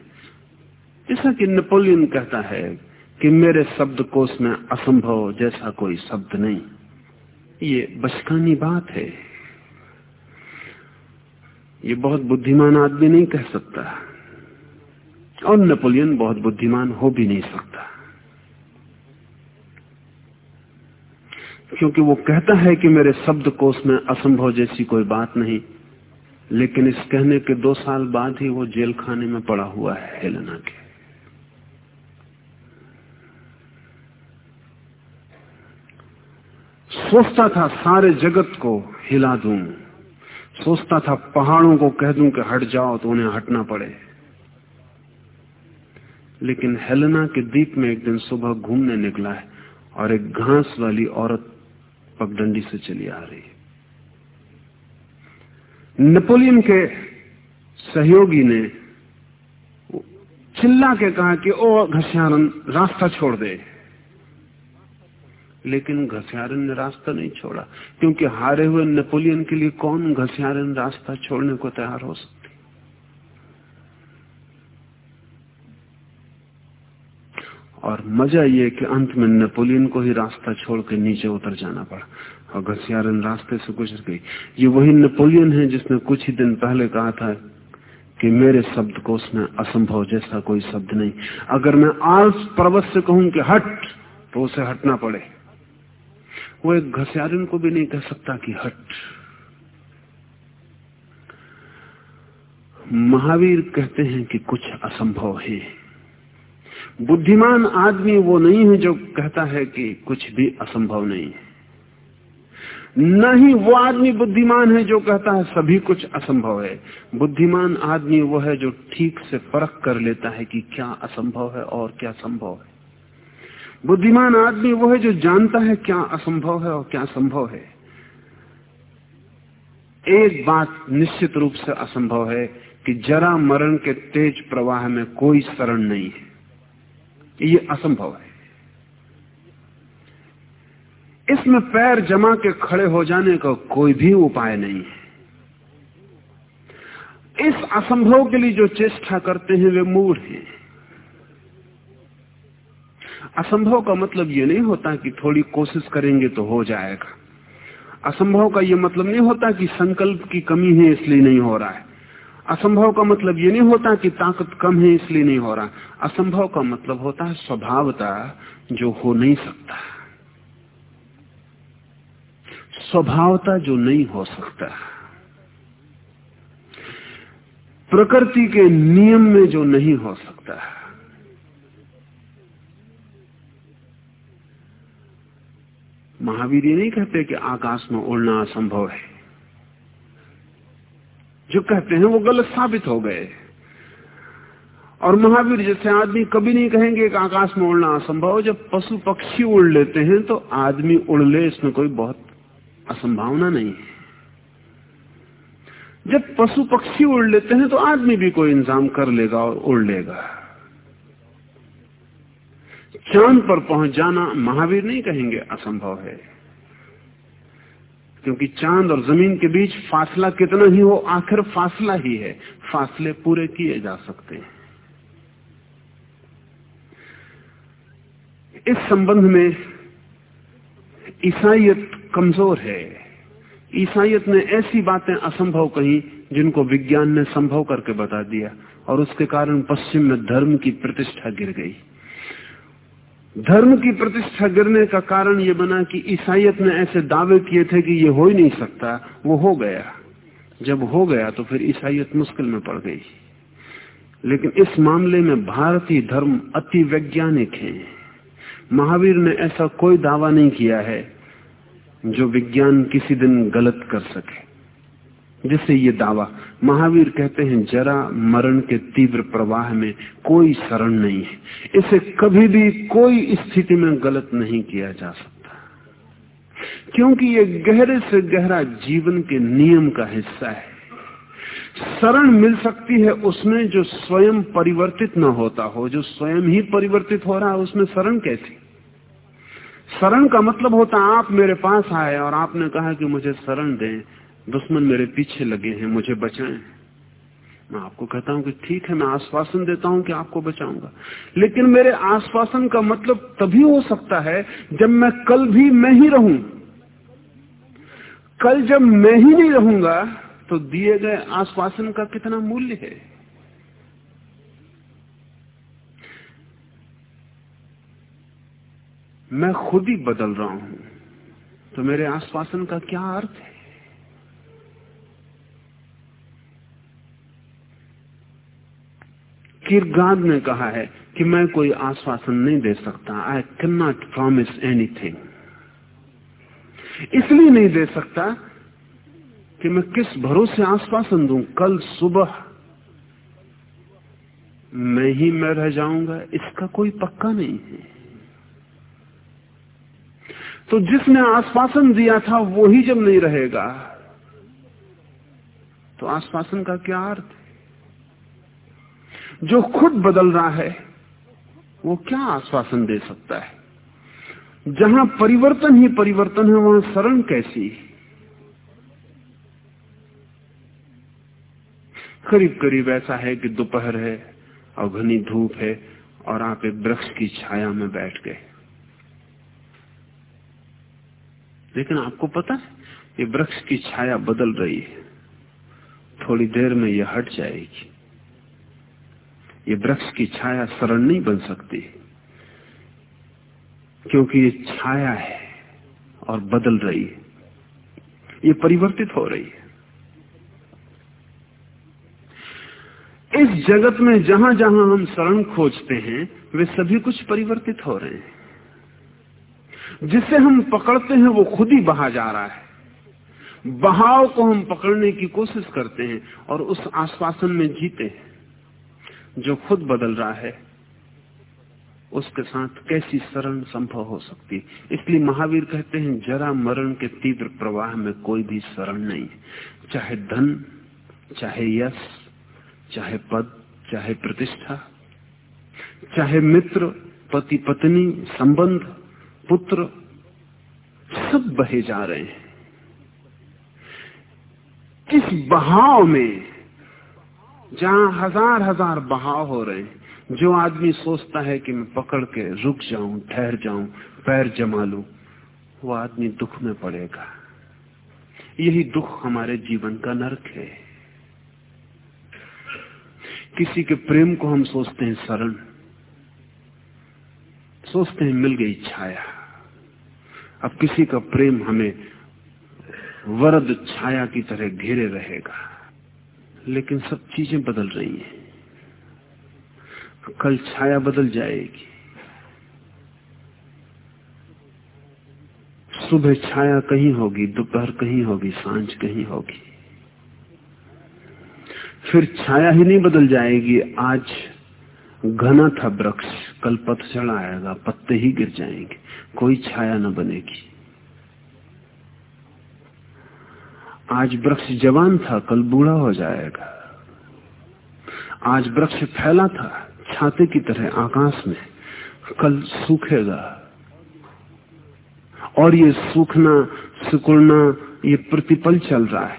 जैसा कि नेपोलियन कहता है कि मेरे शब्द कोश में असंभव जैसा कोई शब्द नहीं। ये बचकानी बात है। ये बहुत बुद्धिमान आदमी नहीं कह सकता। और नेपोलियन बहुत बुद्धिमान हो भी नहीं सकता। क्योंकि वो कहता है कि मेरे शब्द कोश में असंभव जैसी कोई बात नहीं, लेकिन इस कहने के दो साल बाद ही वो जेल खाने में पड़ा हुआ है हेलना के। सोचता था सारे जगत को हिला दूँ, सोचता था पहाड़ों को कह दूँ कि हट जाओ तो उन्हें हटना पड़े। लेकिन हेलना के द्वीप में एक दिन सुबह घूमने निकला है और एक घास वाली औरत पगडंडी से चली आ रही है। नेपोलियन के सहयोगी ने चिल्ला के कहा कि, ओ घसियारन रास्ता छोड़ दे। लेकिन घसियारन ने रास्ता नहीं छोड़ा, क्योंकि हारे हुए नेपोलियन के लिए कौन घसियारन रास्ता छोड़ने को तैयार हो सकता? और मज़ा ये कि अंत में नेपोलियन को ही रास्ता छोड़ के नीचे उतर जाना पड़ा। और घसियारन रास्ते से गुजर गई। ये वही नेपोलियन है जिसने कुछ ही दिन पहले कहा था कि मेरे शब्द को उसमें असंभव जैसा कोई शब्द नहीं। अगर मैं आल्स पर्वत से कहूँ कि हट तो उसे हटना पड़े। वो एक घसियारन को भी नहीं कह सकता कि हट। महावीर कहते हैं कि कुछ असंभव है। बुद्धिमान आदमी वो नहीं है जो कहता है कि कुछ भी असंभव नहीं है। न ही वो आदमी बुद्धिमान है जो कहता है सभी कुछ असंभव है। बुद्धिमान आदमी वो है जो ठीक से परख कर लेता है कि क्या असंभव है और क्या संभव है। बुद्धिमान आदमी वो है जो जानता है क्या असंभव है और क्या संभव है। एक बात निश्चित रूप से असंभव है कि जरा मरण के तेज प्रवाह में कोई शरण नहीं है। ये असंभव है। इसमें पैर जमा के खड़े हो जाने का कोई भी उपाय नहीं है। इस असंभव के लिए जो चेष्टा करते हैं, वे मूड हैं। असंभव का मतलब ये नहीं होता कि थोड़ी कोशिश करेंगे तो हो जाएगा। असंभव का ये मतलब नहीं होता कि संकल्प की कमी है, इसलिए नहीं हो रहा है। असंभव का मतलब ये नहीं होता कि ताकत कम है इसलिए नहीं हो रहा। असंभव का मतलब होता है स्वभावता जो हो नहीं सकता। स्वभावता जो नहीं हो सकता। प्रकृति के नियम में जो नहीं हो सकता। महावीर ये नहीं कहते कि आकाश में उड़ना असंभव है। जो कहते हैं वो गलत साबित हो गए। और महावीर जैसे आदमी कभी नहीं कहेंगे कि आकाश में उड़ना असंभव जब पशु पक्षी उड़ लेते हैं तो आदमी उड़ ले, इसमें कोई बहुत असंभावना नहीं है। जब पशु पक्षी उड़ लेते हैं तो आदमी भी कोई इंतज़ाम कर लेगा और उड़ लेगा। चाँद पर पहुँच जाना महावीर नहीं कहेंगे असंभव है। क्योंकि चाँद और ज़मीन के बीच फासला कितना ही हो, आखिर फासला ही है। फासले पूरे किए जा सकते हैं। इस संबंध में ईसाइत कमज़ोर है। ईसाइत ने ऐसी बातें असंभव कही जिनको विज्ञान ने संभव करके बता दिया और उसके कारण पश्चिम में धर्म की प्रतिष्ठा गिर गई। धर्म की प्रतिष्ठा गिरने का कारण यह बना कि ईसाइत ने ऐसे दावे किए थे कि ये हो ही नहीं सकता, वो हो गया। जब हो गया तो फिर ईसाइत मुश्किल में पड़ गई। लेकिन इस मामले में भारतीय धर्म अति वैज्ञानिक है। महावीर ने ऐसा कोई दावा नहीं किया है जो विज्ञान किसी दिन गलत कर सके। जिससे ये दावा महावीर कहते हैं, जरा मरण के तीव्र प्रवाह में कोई शरण नहीं है। इसे कभी भी कोई स्थिति में गलत नहीं किया जा सकता। क्योंकि ये गहरे से गहरा जीवन के नियम का हिस्सा है। शरण मिल सकती है उसमें जो स्वयं परिवर्तित न होता हो, जो स्वयं ही परिवर्तित हो रहा है, उसमें शरण कैसी? शरण का मतलब होता आप मेरे पास आए और आपने कहा कि मुझे शरण दें दुश्मन मेरे पीछे लगे हैं, मुझे बचाएँ। मैं आपको कहता हूँ कि ठीक है, मैं आश्वासन देता हूँ कि आपको बचाऊँगा। लेकिन मेरे आश्वासन का मतलब तभी हो सकता है जब मैं कल भी मैं ही रहूँ। कल जब मैं ही नहीं रहूँगा तो दिए गए आश्वासन का कितना मूल्य है? मैं खुद ही बदल रहा हूँ। तो मेरे आश्वासन का क्या अर्थ है? किरगाद ने कहा है कि मैं कोई आश्वासन नहीं दे सकता। I can not promise anything इसलिए नहीं दे सकता कि मैं किस भरोसे आश्वासन दू। कल सुबह मैं ही मैं रह जाऊँगा। इसका कोई पक्का नहीं है। तो जिसने आश्वासन दिया था, वो ही जब नहीं रहेगा तो आश्वासन का क्या अर्थ है? जो खुद बदल रहा है, वो क्या आश्वासन दे सकता है? जहाँ परिवर्तन ही परिवर्तन है, वहाँ शरण कैसी करीब करीब ऐसा है कि दोपहर है और घनी धूप है और आप एक वृक्ष की छाया में बैठ गए। लेकिन आपको पता है, ये वृक्ष की छाया बदल रही है। थोड़ी देर में यह हट जाएगी। ये वृक्ष की छाया शरण नहीं बन सकती, क्योंकि ये छाया है और बदल रही है। ये परिवर्तित हो रही है। इस जगत में जहाँ जहाँ हम शरण खोजते हैं, वे सभी कुछ परिवर्तित हो रहे हैं। जिसे हम पकड़ते हैं, वो खुद ही बहा जा रहा है। बहाव को हम पकड़ने की कोशिश करते हैं और उस आश्वासन में जीते हैं। जो खुद बदल रहा है, उसके साथ कैसी शरण संभव हो सकती इसलिए महावीर कहते हैं, जरा मरण के तीव्र प्रवाह में कोई भी शरण नहीं चाहे धन, चाहे यश, चाहे पद, चाहे प्रतिष्ठा, चाहे मित्र, पति, पत्नी, संबंध, पुत्र, सब बहे जा रहे हैं। इस बहाव में जहाँ हज़ार हज़ार बहाव हो रहे हैं, जो आदमी सोचता है कि मैं पकड़ के रुक जाऊँ, ठहर जाऊँ, पैर जमा लू, वो आदमी दुख में पड़ेगा। यही दुख हमारे जीवन का नरक है। किसी के प्रेम को हम सोचते हैं शरण सोचते हैं मिल गई छाया। अब किसी का प्रेम हमें वरद छाया की तरह घेरे रहेगा। लेकिन सब चीज़ें बदल रही हैं। कल छाया बदल जाएगी। सुबह छाया कहीं होगी, दोपहर कहीं होगी, साँझ कहीं होगी। फिर छाया ही नहीं बदल जाएगी। आज घना था वृक्ष, कल पतझड़ आएगा, पत्ते ही गिर जाएँगे, कोई छाया न बनेगी। आज वृक्ष जवान था, कल बूढ़ा हो जाएगा। आज वृक्ष फैला था, छाते की तरह आकाश में, कल सूखेगा। और ये सूखना, सिकुड़ना, ये प्रतिपल चल रहा है।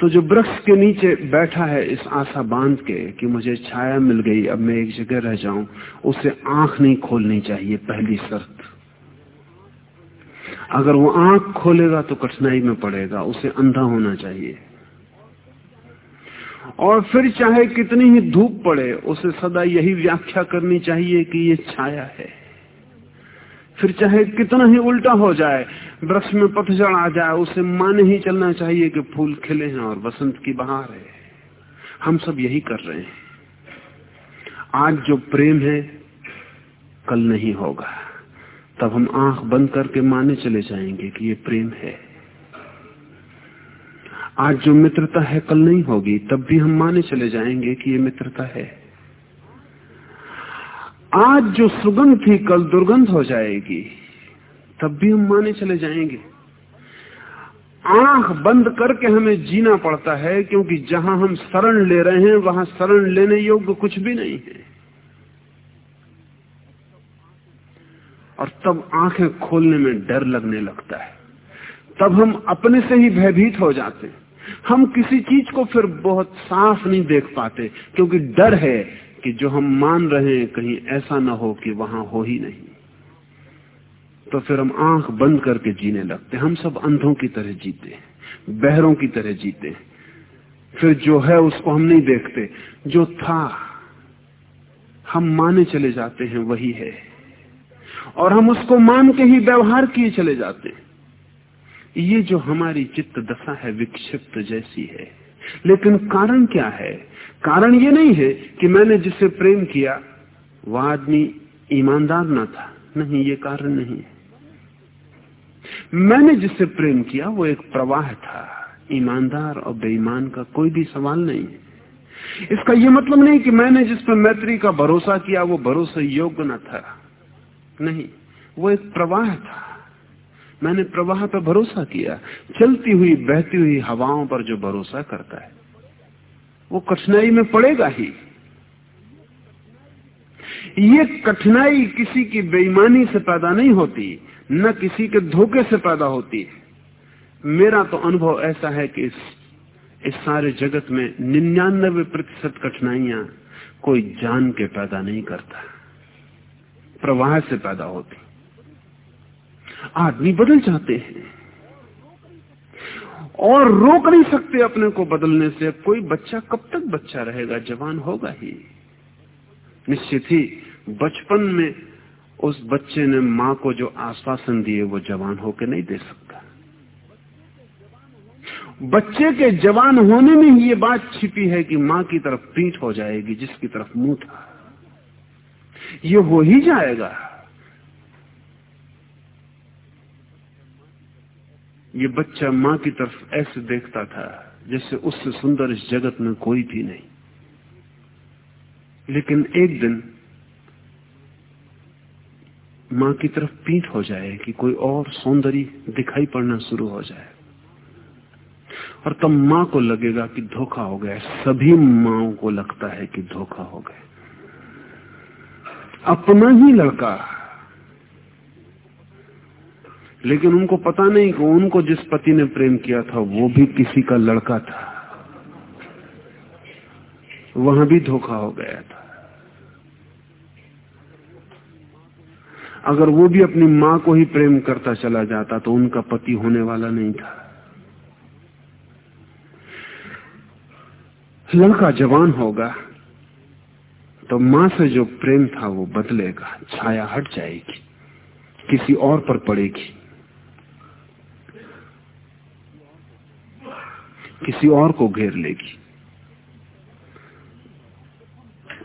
तो जो वृक्ष के नीचे बैठा है, इस आशा बाँध के, कि मुझे छाया मिल गई, अब मैं एक जगह रह जाऊँ, उसे आँख नहीं खोलनी चाहिए, पहली शर्त। अगर वो आँख खोलेगा तो कठिनाई में पड़ेगा, उसे अंधा होना चाहिए। और फिर चाहे कितनी ही धूप पड़े, उसे सदा यही व्याख्या करनी चाहिए कि ये छाया है। फिर चाहे कितना ही उल्टा हो जाए, वृक्ष में पतझड़ आ जाए, उसे मान ही चलना चाहिए कि फूल खिले हैं और बसंत की बहार है। हम सब यही कर रहे हैं। आज जो प्रेम है, कल नहीं होगा। तब हम आँख बंद करके माने चले जाएँगे कि ये प्रेम है। आज जो मित्रता है, कल नहीं होगी, तब भी हम माने चले जाएँगे कि ये मित्रता है। आज जो सुगंध थी, कल दुर्गंध हो जाएगी, तब भी हम माने चले जाएँगे। आँख बंद करके हमें जीना पड़ता है, क्योंकि जहाँ हम शरण ले रहे हैं, वहाँ शरण लेने योग्य कुछ भी नहीं है। और तब आँखें खोलने में डर लगने लगता है। तब हम अपने से ही भयभीत हो जाते हैं। हम किसी चीज़ को फिर बहुत साफ़ नहीं देख पाते, क्योंकि डर है कि जो हम मान रहे हैं कहीं ऐसा ना हो कि वहाँ हो ही नहीं। तो फिर हम आँख बंद करके जीने लगते हम सब अंधों की तरह जीते हैं, बहरों की तरह जीते हैं। फिर जो है उसको हम नहीं देखते। जो था, हम माने चले जाते हैं, वही है। और हम उसको मान के ही व्यवहार किए चले जाते। ये जो हमारी चित्त दशा है, विक्षिप्त जैसी है। लेकिन कारण क्या है? कारण ये नहीं है कि मैंने जिससे प्रेम किया, वह आदमी ईमानदार ना था। नहीं, ये कारण नहीं है। मैंने जिससे प्रेम किया, वो एक प्रवाह था। ईमानदार और बेईमान का कोई भी सवाल नहीं है। इसका यह मतलब नहीं कि मैंने जिस पर मैत्री का भरोसा किया, वो भरोसा योग्य न था। नहीं, वो एक प्रवाह था। मैंने प्रवाह पर भरोसा किया। चलती हुई, बहती हुई हवाओं पर जो भरोसा करता है, वो कठिनाई में पड़ेगा ही। ये कठिनाई किसी की बेईमानी से पैदा नहीं होती, न किसी के धोखे से पैदा होती मेरा तो अनुभव ऐसा है कि इस इस सारे जगत में निन्यानबे प्रतिशत कठिनाइयाँ कोई जान के पैदा नहीं करता। प्रवाह से पैदा होती। आदमी बदल जाते हैं। और रोक नहीं सकते अपने को बदलने से। कोई बच्चा कब तक बच्चा रहेगा? जवान होगा ही। निश्चित ही बचपन में उस बच्चे ने माँ को जो आश्वासन दिए, वो जवान होकर नहीं दे सकता। बच्चे के जवान होने में ही ये बात छिपी है कि माँ की तरफ़ पीठ हो जाएगी, जिसकी तरफ़ मुँह था। ये हो ही जाएगा। ये बच्चा माँ की तरफ़ ऐसे देखता था, जैसे उससे सुंदर इस जगत में कोई भी नहीं। लेकिन एक दिन माँ की तरफ़ पीठ हो जाए कि कोई और सौंदर्य दिखाई पड़ना शुरू हो जाए। और तब माँ को लगेगा कि धोखा हो गया। सभी माओ को लगता है कि धोखा हो गया। अपना ही लड़का लेकिन उनको पता नहीं कि उनको जिस पति ने प्रेम किया था, वो भी किसी का लड़का था। वहाँ भी धोखा हो गया था। अगर वो भी अपनी माँ को ही प्रेम करता चला जाता तो उनका पति होने वाला नहीं था। लड़का जवान होगा। तो माँ से जो प्रेम था वो बदलेगा, छाया हट जाएगी, किसी और पर पड़ेगी। किसी और को घेर लेगी।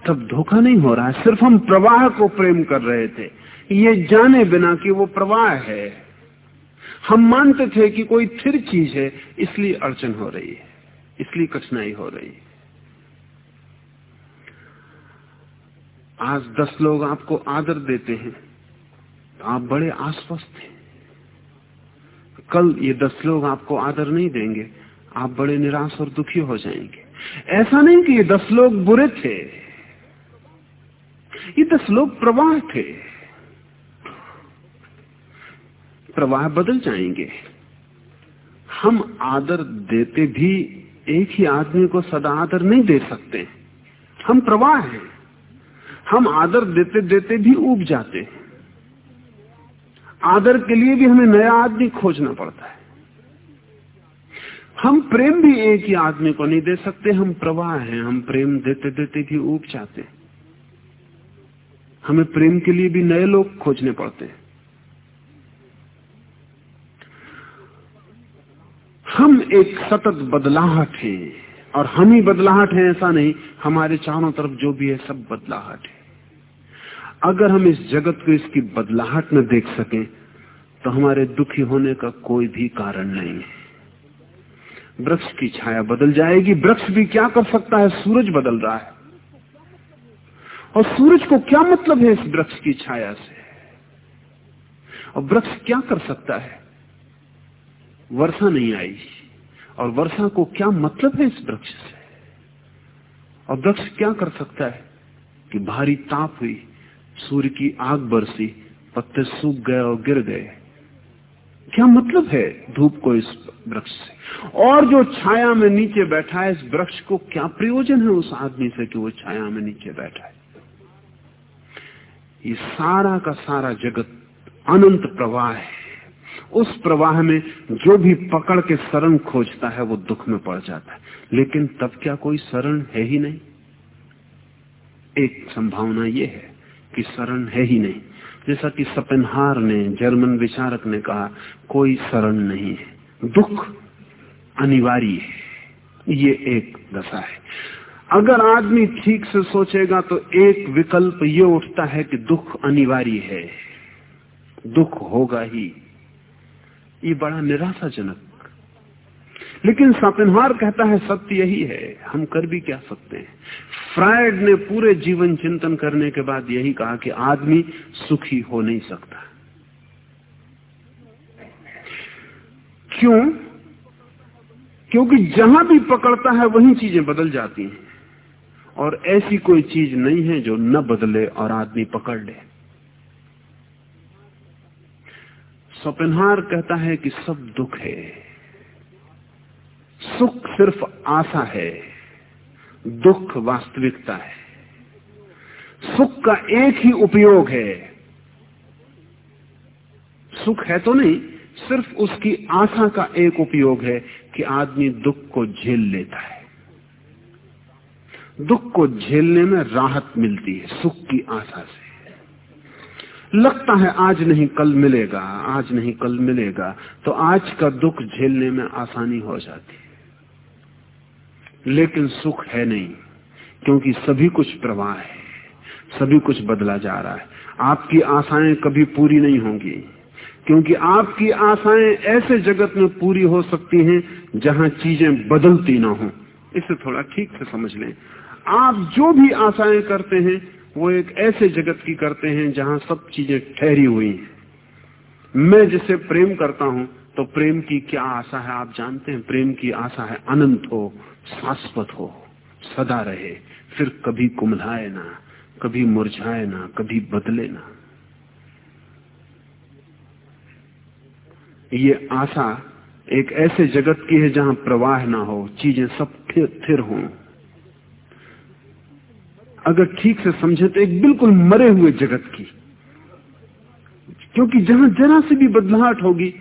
तब धोखा नहीं हो रहा है, सिर्फ़ हम प्रवाह को प्रेम कर रहे थे। ये जाने बिना कि वो प्रवाह है। हम मानते थे कि कोई थिर चीज़ है, इसलिए अड़चन हो रही है, इसलिए कठिनाई हो रही है। आज दस लोग आपको आदर देते हैं। तो आप बड़े आश्वस्त हैं। कल ये दस लोग आपको आदर नहीं देंगे। आप बड़े निराश और दुखी हो जाएँगे। ऐसा नहीं कि ये दस लोग बुरे थे। ये दस लोग प्रवाह थे। प्रवाह बदल जाएँगे। हम आदर देते भी एक ही आदमी को सदा आदर नहीं दे सकते। हम प्रवाह हैं। हम आदर देते देते भी उब जाते हैं। आदर के लिए भी हमें नया आदमी खोजना पड़ता है। हम प्रेम भी एक ही आदमी को नहीं दे सकते, हम प्रवाह हैं, हम प्रेम देते देते भी उब जाते हैं। हमें प्रेम के लिए भी नए लोग खोजने पड़ते हैं। हम एक सतत बदलाहट है, और हम ही बदलाहट है ऐसा नहीं, हमारे चारों तरफ़ जो भी है सब बदलाहट है। अगर हम इस जगत को इसकी बदलाहट में देख सकें तो हमारे दुखी होने का कोई भी कारण नहीं है। वृक्ष की छाया बदल जाएगी, वृक्ष भी क्या कर सकता है? सूरज बदल रहा है। और सूरज को क्या मतलब है इस वृक्ष की छाया से? और वृक्ष क्या कर सकता है? वर्षा नहीं आई। और वर्षा को क्या मतलब है इस वृक्ष से? और वृक्ष क्या कर सकता है कि भारी ताप हुई? सूर्य की आग बरसी, पत्ते सूख गए और गिर गए। क्या मतलब है धूप को इस वृक्ष से? और जो छाया में नीचे बैठा है, इस वृक्ष को क्या प्रयोजन है उस आदमी से कि वो छाया में नीचे बैठा है? ये सारा का सारा जगत अनंत प्रवाह है। उस प्रवाह में जो भी पकड़ के शरण खोजता है, वो दुख में पड़ जाता है। लेकिन तब क्या कोई शरण है ही नहीं? एक संभावना ये है कि शरण है ही नहीं। जैसा कि सपेनहार ने, जर्मन विचारक ने कहा, कोई शरण नहीं है। दुख अनिवार्य है। ये एक दशा है। अगर आदमी ठीक से सोचेगा तो एक विकल्प ये उठता है कि दुख अनिवार्य है। दुख होगा ही। ये बड़ा निराशाजनक लेकिन सापिनहार कहता है, सत्य यही है, हम कर भी क्या सकते हैं? फ्रायड ने पूरे जीवन चिंतन करने के बाद यही कहा कि आदमी सुखी हो नहीं सकता। क्यों? क्योंकि जहाँ भी पकड़ता है, वही चीज़ें बदल जाती हैं। और ऐसी कोई चीज़ नहीं है जो न बदले और आदमी पकड़ ले। स्वपनहार कहता है कि सब दुख है। सुख सिर्फ़ आशा है, दुख वास्तविकता है। सुख का एक ही उपयोग है। सुख है तो नहीं, सिर्फ़ उसकी आशा का एक उपयोग है कि आदमी दुख को झेल लेता है। दुख को झेलने में राहत मिलती है, सुख की आशा से। लगता है आज नहीं कल मिलेगा, आज नहीं कल मिलेगा तो आज का दुख झेलने में आसानी हो जाती है। लेकिन सुख है नहीं, क्योंकि सभी कुछ प्रवाह है, सभी कुछ बदला जा रहा है। आपकी आशाएँ कभी पूरी नहीं होंगी, क्योंकि आपकी आशाएँ ऐसे जगत में पूरी हो सकती हैं जहाँ चीज़ें बदलती ना हो। इसे थोड़ा ठीक से समझ लें। आप जो भी आशाएँ करते हैं, वो एक ऐसे जगत की करते हैं जहाँ सब चीज़ें ठहरी हुई हैं। मैं जिसे प्रेम करता हूँ तो प्रेम की क्या आशा है? आप जानते हैं, प्रेम की आशा है अनंत हो शाश्वत हो, सदा रहे, फिर कभी कुमलाए ना, कभी मुरझाए ना, कभी बदले ना। ये आशा एक ऐसे जगत की है जहाँ प्रवाह ना हो, चीज़ें सब थिर थिर हों। अगर ठीक से समझे तो एक बिल्कुल मरे हुए जगत की। क्योंकि जहाँ जरा से भी बदलाहट होगी,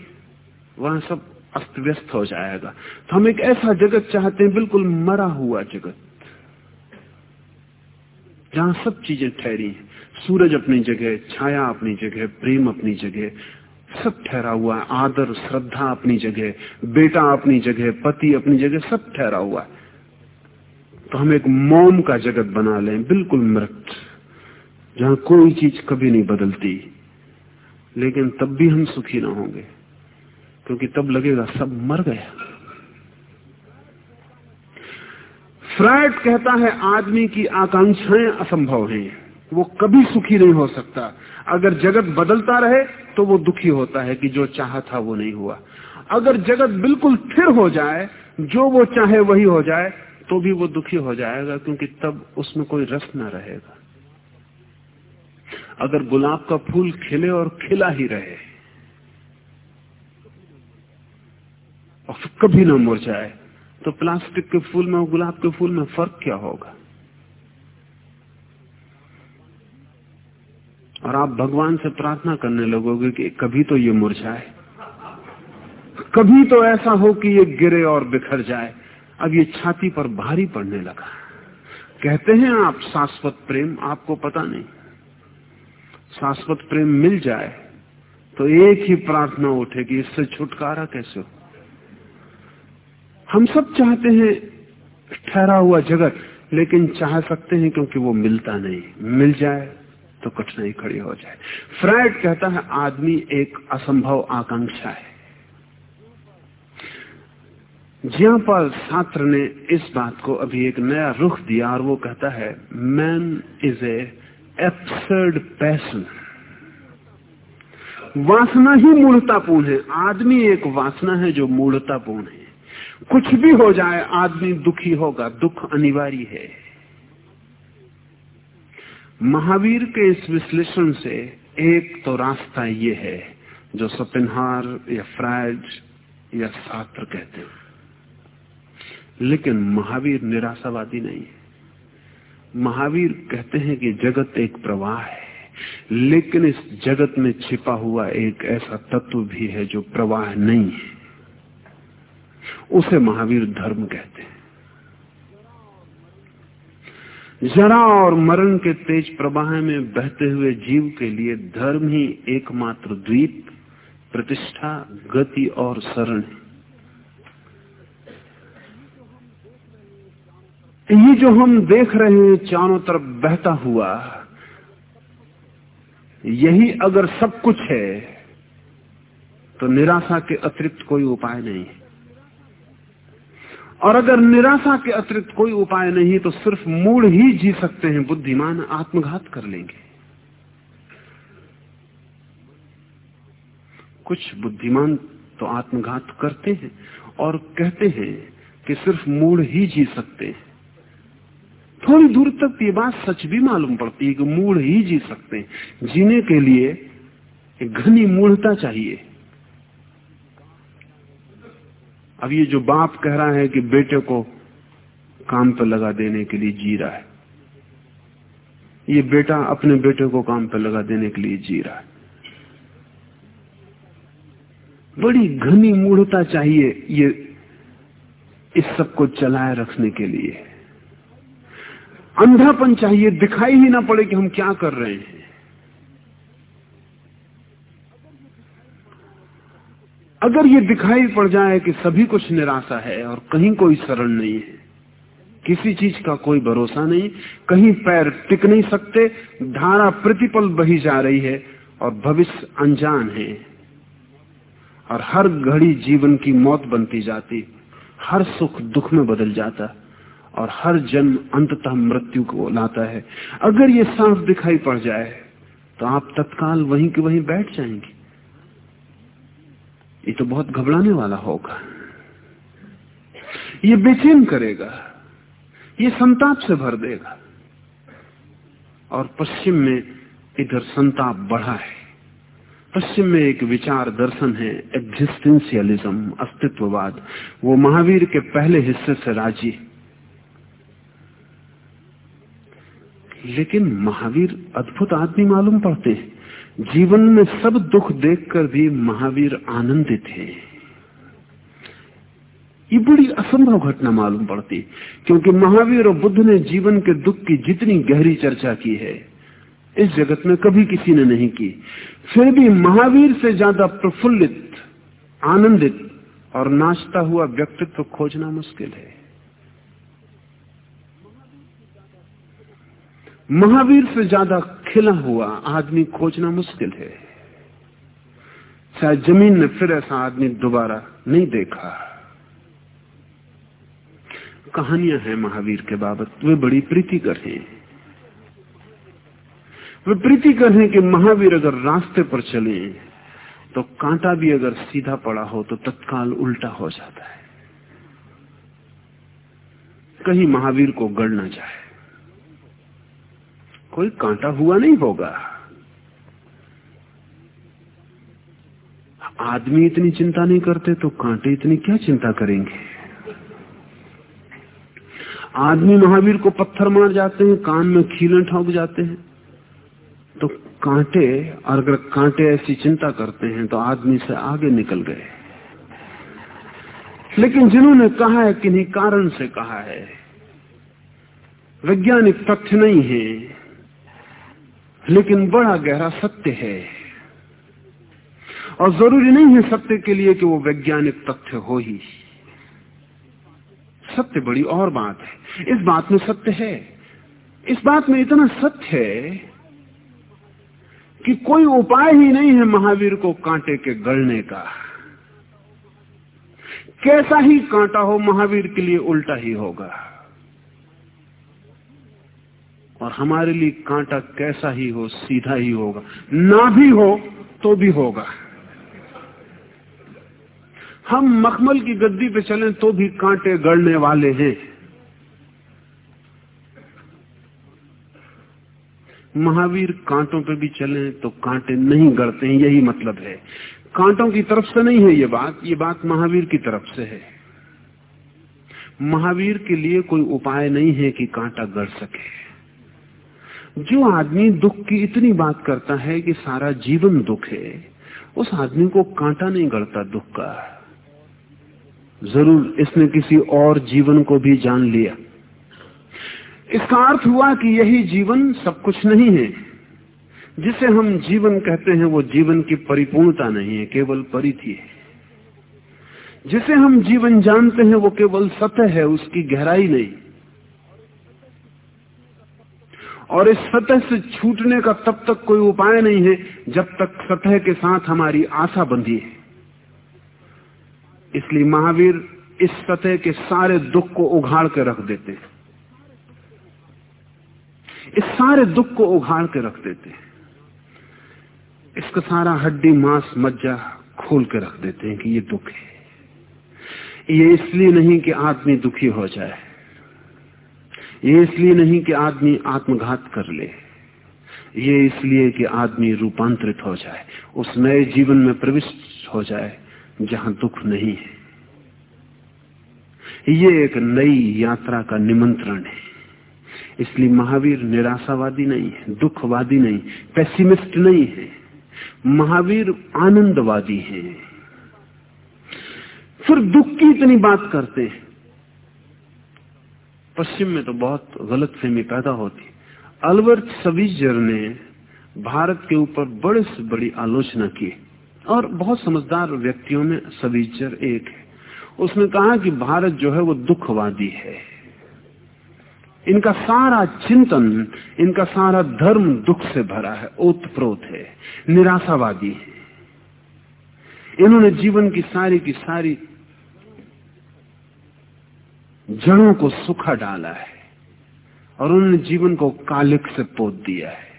वहाँ सब अस्त व्यस्त हो जाएगा। तो हम एक ऐसा जगत चाहते हैं, बिल्कुल मरा हुआ जगत, जहाँ सब चीज़ें ठहरी हैं। सूरज अपनी जगह छाया अपनी जगह प्रेम अपनी जगह सब ठहरा हुआ है, आदर, श्रद्धा अपनी जगह बेटा अपनी जगह पति अपनी जगह सब ठहरा हुआ है। तो हम एक मोम का जगत बना लें, बिल्कुल मृत, जहाँ कोई चीज़ कभी नहीं बदलती, लेकिन तब भी हम सुखी ना होंगे। क्योंकि तब लगेगा सब मर गया। फ्राइड कहता है, आदमी की आकांक्षाएँ असंभव हैं, वो कभी सुखी नहीं हो सकता। अगर जगत बदलता रहे तो वो दुखी होता है कि जो चाहा था वो नहीं हुआ। अगर जगत बिल्कुल स्थिर हो जाए, जो वो चाहे वही हो जाए तो भी वो दुखी हो जाएगा, क्योंकि तब उसमें कोई रस न रहेगा। अगर गुलाब का फूल खिले और खिला ही रहे और कभी ना मुरझाए तो प्लास्टिक के फूल में और गुलाब के फूल में फ़र्क क्या होगा? और आप भगवान से प्रार्थना करने लगोगे कि कभी तो ये मुरझाए कभी तो ऐसा हो कि ये गिरे और बिखर जाए। अब ये छाती पर भारी पड़ने लगा। कहते हैं आप, शाश्वत प्रेम, आपको पता नहीं। शाश्वत प्रेम मिल जाए तो एक ही प्रार्थना उठे कि इससे छुटकारा कैसे हो? हम सब चाहते हैं ठहरा हुआ जगत, लेकिन चाह सकते हैं क्योंकि वो मिलता नहीं। मिल जाए तो कठिनाई खड़ी हो जाए। फ्राइड कहता है, आदमी एक असंभव आकांक्षा है। ज्यापाल छात्र ने इस बात को अभी एक नया रुख दिया और वो कहता है man is a absurd passion वासना ही मूर्तापूर्ण है। आदमी एक वासना है जो मूर्तापूर्ण है। कुछ भी हो जाए, आदमी दुखी होगा। दुख अनिवार्य है। महावीर के इस विश्लेषण से एक तो रास्ता ये है, जो सपिनहार या फ्राइड या शास्त्र कहते हैं। लेकिन महावीर निराशावादी नहीं है। महावीर कहते हैं कि जगत एक प्रवाह है, लेकिन इस जगत में छिपा हुआ एक ऐसा तत्व भी है जो प्रवाह नहीं है। उसे महावीर धर्म कहते हैं। जरा और मरण के तेज प्रवाह में बहते हुए जीव के लिए धर्म ही एकमात्र द्वीप, प्रतिष्ठा, गति और शरण है। ये जो हम देख रहे हैं, चारों तरफ़ बहता हुआ, यही अगर सब कुछ है तो निराशा के अतिरिक्त कोई उपाय नहीं और अगर निराशा के अतिरिक्त कोई उपाय नहीं तो सिर्फ़ मूड ही जी सकते हैं, बुद्धिमान आत्मघात कर लेंगे। कुछ बुद्धिमान तो आत्मघात करते हैं और कहते हैं कि सिर्फ़ मूड ही जी सकते हैं। थोड़ी दूर तक ये बात सच भी मालूम पड़ती है कि मूड ही जी सकते हैं। जीने के लिए घनी मूढ़ता चाहिए। अब ये जो बाप कह रहा है कि बेटे को काम पर लगा देने के लिए जी रहा है, ये बेटा अपने बेटे को काम पर लगा देने के लिए जी रहा है। बड़ी घनी मूढ़ता चाहिए ये, इस सबको चलाए रखने के लिए। अंधापन चाहिए, दिखाई ही ना पड़े कि हम क्या कर रहे हैं। अगर ये दिखाई पड़ जाए कि सभी कुछ निराशा है और कहीं कोई शरण नहीं है, किसी चीज़ का कोई भरोसा नहीं, कहीं पैर टिक नहीं सकते, धारा प्रतिपल बही जा रही है और भविष्य अनजान है। और हर घड़ी जीवन की मौत बनती जाती, हर सुख दुख में बदल जाता और हर जन्म अंततः मृत्यु को लाता है। अगर ये साफ़ दिखाई पड़ जाए तो आप तत्काल वहीं के वहीं बैठ जाएँगे। ये तो बहुत घबराने वाला होगा। ये बेचैन करेगा। ये संताप से भर देगा। और पश्चिम में इधर संताप बढ़ा है। पश्चिम में एक विचार दर्शन है एग्जिस्टेंशियलिज्म अस्तित्ववाद। वो महावीर के पहले हिस्से से राज़ी। लेकिन महावीर अद्भुत आदमी मालूम पड़ते हैं। जीवन में सब दुख देखकर भी महावीर आनंदित है। ये बड़ी असंभव घटना मालूम पड़ती, क्योंकि महावीर और बुद्ध ने जीवन के दुख की जितनी गहरी चर्चा की है, इस जगत में कभी किसी ने नहीं की। फिर भी महावीर से ज़्यादा प्रफुल्लित, आनंदित और नाचता हुआ व्यक्तित्व खोजना मुश्किल है। महावीर से ज़्यादा खिला हुआ आदमी खोजना मुश्किल है। शायद ज़मीन ने फिर ऐसा आदमी दोबारा नहीं देखा। कहानियाँ हैं महावीर के बाबत। वे बड़ी प्रीतिकर हैं। वे प्रीतिकर हैं कि महावीर अगर रास्ते पर चले तो कांटा भी अगर सीधा पड़ा हो तो तत्काल उल्टा हो जाता है। कहीं महावीर को गढ़ना जाए। कोई कांटा हुआ नहीं होगा। आदमी इतनी चिंता नहीं करते तो कांटे इतनी क्या चिंता करेंगे? आदमी महावीर को पत्थर मार जाते हैं, कान में खीलन ठोक जाते हैं। तो कांटे और अगर कांटे ऐसी चिंता करते हैं तो आदमी से आगे निकल गए। लेकिन जिन्होंने कहा है, किन्हीं कारण से कहा है, वैज्ञानिक तथ्य नहीं है। लेकिन बड़ा गहरा सत्य है। और ज़रूरी नहीं है सत्य के लिए कि वो वैज्ञानिक तथ्य हो ही। सत्य बड़ी और बात है। इस बात में सत्य है। इस बात में इतना सत्य है कि कोई उपाय ही नहीं है महावीर को कांटे के गलने का। कैसा ही कांटा हो महावीर के लिए उल्टा ही होगा। और हमारे लिए कांटा कैसा ही हो, सीधा ही होगा। ना भी हो तो भी होगा। हम मखमल की गद्दी पे चलें तो भी कांटे गड़ने वाले हैं। महावीर कांटों पे भी चले तो कांटे नहीं गड़ते हैं, यही मतलब है। कांटों की तरफ़ से नहीं है ये बात ये बात महावीर की तरफ़ से है। महावीर के लिए कोई उपाय नहीं है कि कांटा गड़ सके। जो आदमी दुख की इतनी बात करता है कि सारा जीवन दुख है, उस आदमी को कांटा नहीं गड़ता दुख का। ज़रूर इसने किसी और जीवन को भी जान लिया। इसका अर्थ हुआ कि यही जीवन सब कुछ नहीं है। जिसे हम जीवन कहते हैं, वो जीवन की परिपूर्णता नहीं है, केवल परिधि है। जिसे हम जीवन जानते हैं, वो केवल सतह है, उसकी गहराई नहीं। और इस सतह से छूटने का तब तक कोई उपाय नहीं है जब तक सतह के साथ हमारी आशा बंधी है। इसलिए महावीर इस सतह के सारे दुख को उघाड़ के रख देते हैं। इस सारे दुख को उघाड़ के रख देते हैं। इसका सारा हड्डी मांस मज्जा खोल के रख देते हैं कि ये दुख है। ये इसलिए नहीं कि आदमी दुखी हो जाए। ये इसलिए नहीं कि आदमी आत्मघात कर ले। ये इसलिए कि आदमी रूपांतरित हो जाए, उस नए जीवन में प्रविष्ट हो जाए, जहाँ दुख नहीं है। ये एक नई यात्रा का निमंत्रण है। इसलिए महावीर निराशावादी नहीं है, दुखवादी नहीं पेसिमिस्ट नहीं है। महावीर आनंदवादी है। फिर दुख की इतनी बात करते हैं। पश्चिम में तो बहुत गलत फहमी पैदा होती। अल्बर्ट सविजर ने भारत के ऊपर बड़े से बड़ी आलोचना की और बहुत समझदार व्यक्तियों में सविजर एक है। उसने कहा कि भारत जो है वो दुखवादी है। इनका सारा चिंतन, इनका सारा धर्म दुख से भरा है, ओतप्रोत है, निराशावादी है। इन्होंने जीवन की सारी की सारी जड़ों को सुखा डाला है और उन्होंने जीवन को कालिक से पोत दिया है।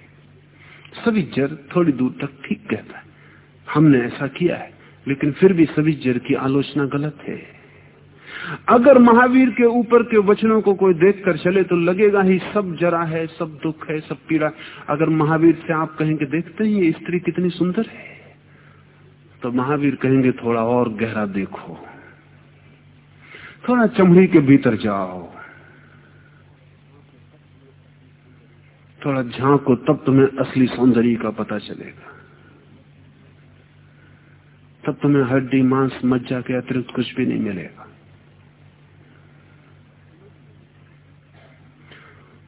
सभी जड़ थोड़ी दूर तक ठीक कहता है। हमने ऐसा किया है, लेकिन फिर भी सभी जर की आलोचना गलत है। अगर महावीर के ऊपर के वचनों को कोई देखकर चले तो लगेगा ही सब जरा है, सब दुख है, सब पीड़ा अगर महावीर से आप कहेंगे, देखते हैं ये स्त्री कितनी सुंदर है तो महावीर कहेंगे, थोड़ा और गहरा देखो। थोड़ा चमड़ी के भीतर जाओ। थोड़ा झांको, तब तुम्हें असली सौंदर्य का पता चलेगा। तब तुम्हें हड्डी, मांस, मज्जा के अतिरिक्त कुछ भी नहीं मिलेगा।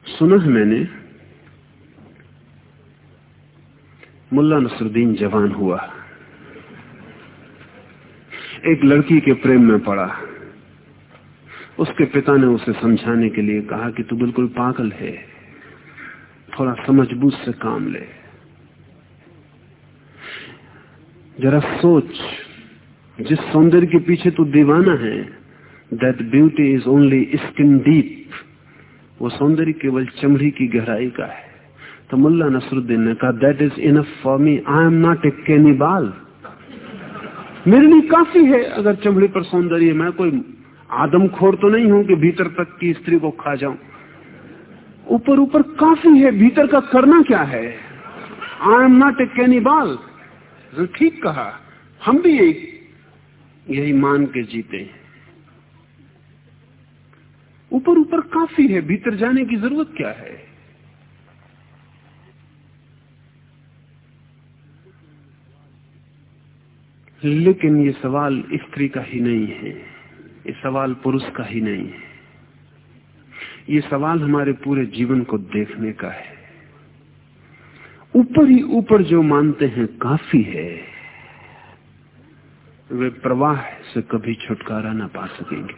सुना है मैंने, मुल्ला नसरुद्दीन जवान हुआ। एक लड़की के प्रेम में पड़ा। उसके पिता ने उसे समझाने के लिए कहा कि तू बिल्कुल पागल है। थोड़ा समझबूझ से काम ले। जरा सोच, जिस सौंदर्य के पीछे तू दीवाना है that beauty is only skin deep वो सौंदर्य केवल चमड़ी की गहराई का है। तो मुल्ला नसरुद्दीन ने कहा that is enough for me I am not a cannibal मेरे लिए काफ़ी है अगर चमड़ी पर सौंदर्य मैं कोई आदमखोर तो नहीं हूँ कि भीतर तक की स्त्री को खा जाऊँ। ऊपर ऊपर काफ़ी है, भीतर का करना क्या है? आई एम नॉट ए कैनिबाल ठीक कहा, हम भी यही मान के जीते हैं। ऊपर ऊपर काफ़ी है, भीतर जाने की ज़रूरत क्या है? लेकिन ये सवाल स्त्री का ही नहीं है। ये सवाल पुरुष का ही नहीं है। ये सवाल हमारे पूरे जीवन को देखने का है। ऊपर ही ऊपर जो मानते हैं काफ़ी है, वे प्रवाह से कभी छुटकारा ना पा सकेंगे।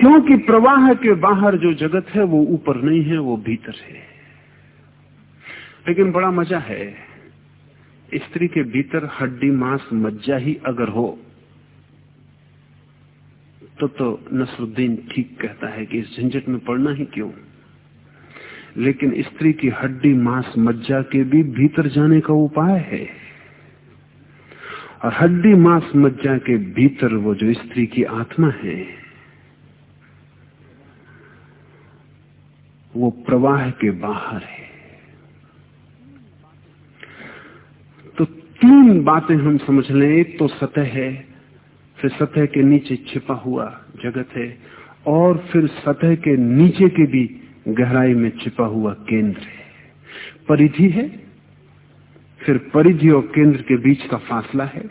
क्योंकि प्रवाह के बाहर जो जगत है, वो ऊपर नहीं है, वो भीतर है। लेकिन बड़ा मज़ा है, स्त्री के भीतर हड्डी, मांस, मज्जा ही अगर हो तो तो नसरुद्दीन ठीक कहता है कि इस झंझट में पड़ना ही क्यों? लेकिन स्त्री की हड्डी, मांस, मज्जा के भी भीतर जाने का उपाय है। और हड्डी, मांस, मज्जा के भीतर वो जो स्त्री की आत्मा है, वो प्रवाह के बाहर है। तो तीन बातें हम समझ लें। एक तो सतह है फिर सतह के नीचे छिपा हुआ जगत है और फिर सतह के नीचे के भी गहराई में छिपा हुआ केंद्र है। परिधि है, फिर परिधि और केंद्र के बीच का फासला है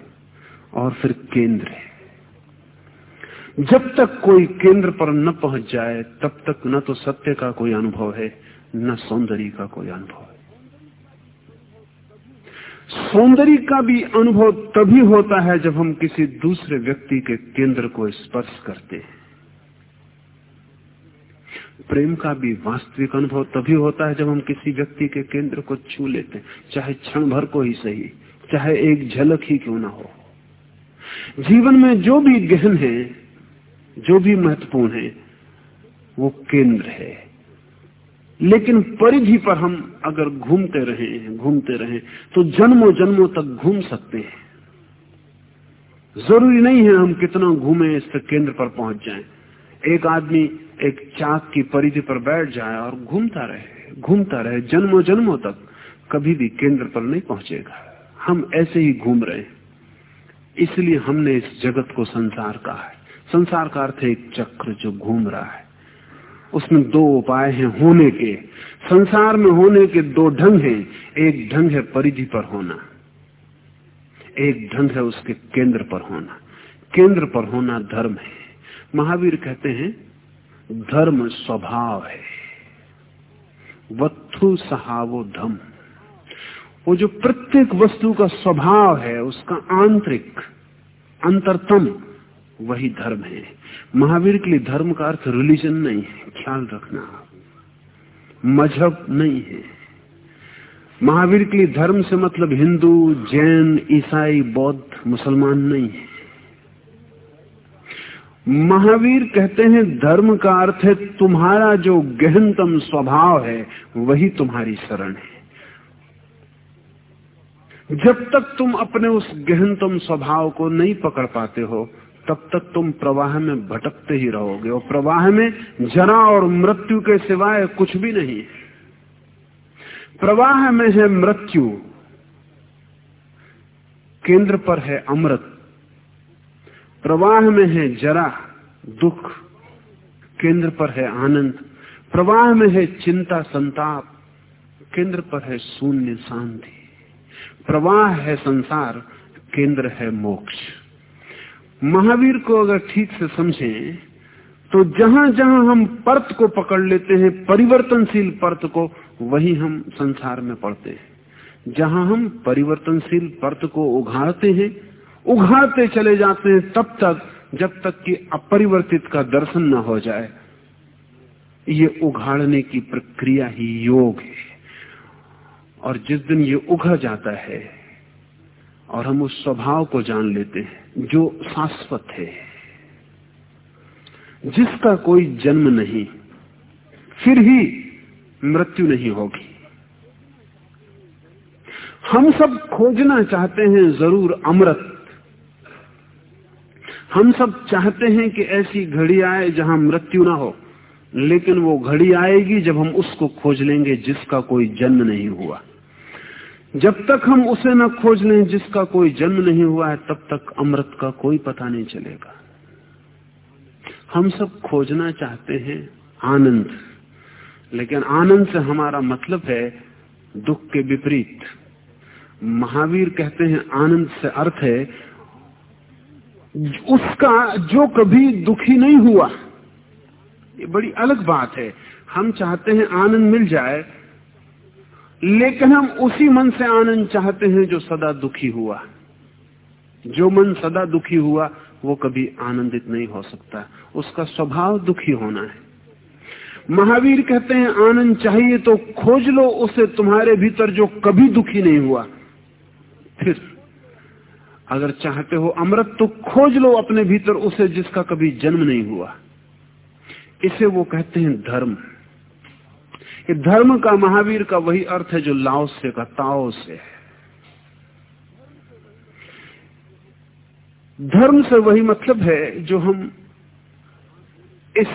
और फिर केंद्र है। जब तक कोई केंद्र पर न पहुँच जाए, तब तक न तो सत्य का कोई अनुभव है, न सौंदर्य का कोई अनुभव है। सौंदर्य का भी अनुभव तभी होता है जब हम किसी दूसरे व्यक्ति के केंद्र को स्पर्श करते हैं। प्रेम का भी वास्तविक अनुभव तभी होता है जब हम किसी व्यक्ति के केंद्र को छू लेते हैं, चाहे क्षण भर को ही सही, चाहे एक झलक ही क्यों ना हो। जीवन में जो भी गहन है, जो भी महत्वपूर्ण है, वो केंद्र है। लेकिन परिधि पर हम अगर घूमते रहे घूमते रहे तो जन्मों जन्मों तक घूम सकते हैं। ज़रूरी नहीं है हम कितना घूमे, इस केंद्र पर पहुँच जाएँ। एक आदमी एक चाक की परिधि पर बैठ जाए और घूमता रहे घूमता रहे जन्मों जन्मों तक, कभी भी केंद्र पर नहीं पहुंचेगा। हम ऐसे ही घूम रहे इसलिए हमने इस जगत को संसार कहा है। संसार का अर्थ एक चक्र जो घूम रहा है। उसमें दो उपाय हैं होने के। संसार में होने के दो ढंग हैं। एक ढंग है परिधि पर होना। एक ढंग है उसके केंद्र पर होना। केंद्र पर होना धर्म है। महावीर कहते हैं, धर्म स्वभाव है। वत्थु सहावो धम। वो जो प्रत्येक वस्तु का स्वभाव है, उसका आंतरिक, अंतरतम वही धर्म है। महावीर के लिए धर्म का अर्थ रिलीजन नहीं है, ख्याल रखना। मज़हब नहीं है। महावीर के लिए धर्म से मतलब हिंदू, जैन, ईसाई, बौद्ध, मुसलमान नहीं है। महावीर कहते हैं, धर्म का अर्थ है, तुम्हारा जो गहनतम स्वभाव है, वही तुम्हारी शरण है। जब तक तुम अपने उस गहनतम स्वभाव को नहीं पकड़ पाते हो तब तक तुम प्रवाह में भटकते ही रहोगे। और प्रवाह में जरा और मृत्यु के सिवाय कुछ भी नहीं। प्रवाह में है मृत्यु। केंद्र पर है अमृत। प्रवाह में है जरा, दुख। केंद्र पर है आनंद। प्रवाह में है चिंता, संताप। केंद्र पर है शून्य, शांति। प्रवाह है संसार, केंद्र है मोक्ष। महावीर को अगर ठीक से समझें तो जहाँ जहाँ हम परत को पकड़ लेते हैं, परिवर्तनशील परत को, वही हम संसार में पढ़ते हैं। जहाँ हम परिवर्तनशील परत को उघाड़ते हैं, उघाड़ते चले जाते हैं, तब तक, जब तक कि अपरिवर्तित का दर्शन न हो जाए। ये उघाड़ने की प्रक्रिया ही योग है। और जिस दिन ये उघड़ जाता है और हम उस स्वभाव को जान लेते हैं, जो शाश्वत है। जिसका कोई जन्म नहीं, फिर ही मृत्यु नहीं होगी। हम सब खोजना चाहते हैं ज़रूर अमृत। हम सब चाहते हैं कि ऐसी घड़ी आए जहाँ मृत्यु ना हो, लेकिन वो घड़ी आएगी जब हम उसको खोज लेंगे जिसका कोई जन्म नहीं हुआ। जब तक हम उसे न खोज लें, जिसका कोई जन्म नहीं हुआ है, तब तक अमृत का कोई पता नहीं चलेगा। हम सब खोजना चाहते हैं आनंद। लेकिन आनंद से हमारा मतलब है दुख के विपरीत। महावीर कहते हैं, आनंद से अर्थ है, उसका जो कभी दुखी नहीं हुआ, ये बड़ी अलग बात है। हम चाहते हैं आनंद मिल जाए लेकिन हम उसी मन से आनंद चाहते हैं जो सदा दुखी हुआ। जो मन सदा दुखी हुआ, वो कभी आनंदित नहीं हो सकता। उसका स्वभाव दुखी होना है। महावीर कहते हैं, आनंद चाहिए तो खोज लो, उसे तुम्हारे भीतर जो कभी दुखी नहीं हुआ। फिर, अगर चाहते हो अमृत तो खोज लो अपने भीतर उसे जिसका कभी जन्म नहीं हुआ। इसे वो कहते हैं धर्म। ये धर्म का महावीर का वही अर्थ है जो लाओ से का ताओ से है। धर्म से वही मतलब है जो हम इस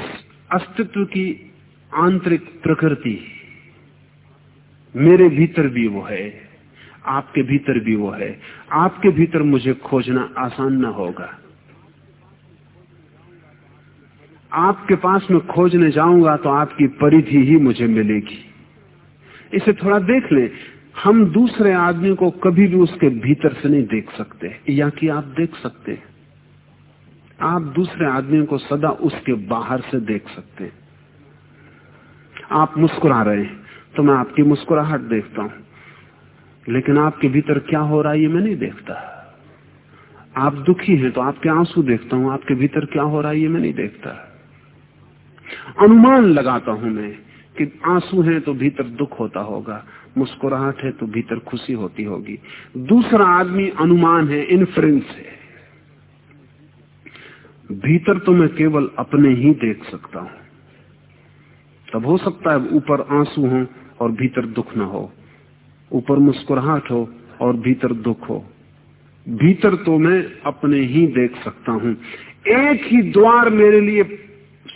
अस्तित्व की आंतरिक प्रकृति, मेरे भीतर भी वो है, आपके भीतर भी वो है। आपके भीतर मुझे खोजना आसान ना होगा। आपके पास में खोजने जाऊँगा तो आपकी परिधि ही मुझे मिलेगी। इसे थोड़ा देख लें। हम दूसरे आदमी को कभी भी उसके भीतर से नहीं देख सकते, या कि आप देख सकते आप दूसरे आदमी को सदा उसके बाहर से देख सकते आप मुस्कुरा रहे हैं तो मैं आपकी मुस्कुराहट देखता हूँ। लेकिन आपके भीतर क्या हो रहा है ये मैं नहीं देखता। आप दुखी हैं तो आपके आँसू देखता हूँ, आपके भीतर क्या हो रहा है ये मैं नहीं देखता। अनुमान लगाता हूँ मैं कि आँसू हैं तो भीतर दुख होता होगा, मुस्कुराहट है तो भीतर खुशी होती होगी। दूसरा आदमी अनुमान है इन्फ्रेंस है। भीतर तो मैं केवल अपने ही देख सकता हूँ। तब हो सकता है ऊपर आँसू हो और भीतर दुख ना हो। ऊपर मुस्कुराहट हो और भीतर दुख हो। भीतर तो मैं अपने ही देख सकता हूँ। एक ही द्वार मेरे लिए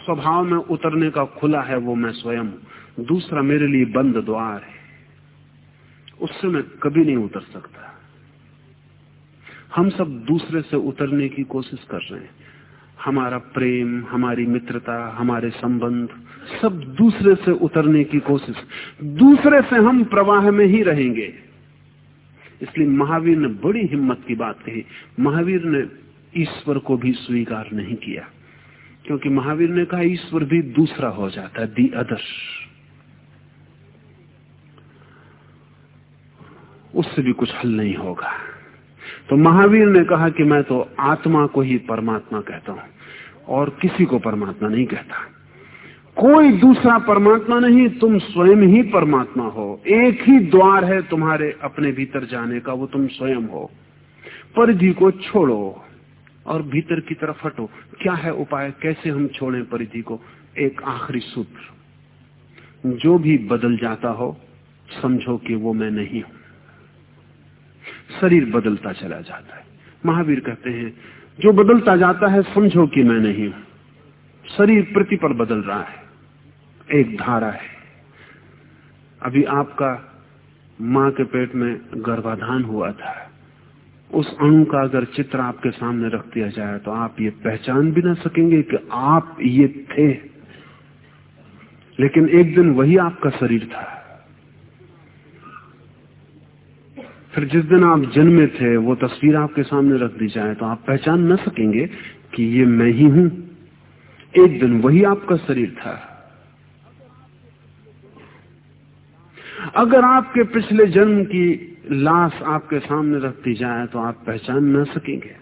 स्वभाव में उतरने का खुला है वो मैं स्वयं हूँ। दूसरा मेरे लिए बंद द्वार है। उससे मैं कभी नहीं उतर सकता। हम सब दूसरे से उतरने की कोशिश कर रहे हैं। हमारा प्रेम, हमारी मित्रता, हमारे संबंध, सब दूसरे से उतरने की कोशिश। दूसरे से हम प्रवाह में ही रहेंगे। इसलिए महावीर ने बड़ी हिम्मत की बात कही। महावीर ने ईश्वर को भी स्वीकार नहीं किया। क्योंकि महावीर ने कहा, ईश्वर भी दूसरा हो जाता है, दी अदर उससे भी कुछ हल नहीं होगा। तो महावीर ने कहा कि मैं तो आत्मा को ही परमात्मा कहता हूँ, और किसी को परमात्मा नहीं कहता। कोई दूसरा परमात्मा नहीं, तुम स्वयं ही परमात्मा हो। एक ही द्वार है तुम्हारे अपने भीतर जाने का, वो तुम स्वयं हो। परिधि को छोड़ो। और भीतर की तरफ़ हटो। क्या है उपाय? कैसे हम छोड़ें परिधि को? एक आखिरी सूत्र। जो भी बदल जाता हो, समझो कि वो मैं नहीं हूँ। शरीर बदलता चला जाता है। महावीर कहते हैं, जो बदलता जाता है, समझो कि मैं नहीं हूँ। शरीर प्रतिपल बदल रहा है। एक धारा है। अभी आपका माँ के पेट में गर्भाधान हुआ था। उस अणु का अगर चित्र आपके सामने रख दिया जाए तो आप ये पहचान भी ना सकेंगे कि आप ये थे। लेकिन एक दिन वही आपका शरीर था। फिर जिस दिन आप जन्मे थे, वो तस्वीर आपके सामने रख दी जाए तो आप पहचान न सकेंगे कि ये मैं ही हूँ। एक दिन वही आपका शरीर था। अगर आपके पिछले जन्म की लाश आपके सामने रख दी जाए तो आप पहचान न सकेंगे।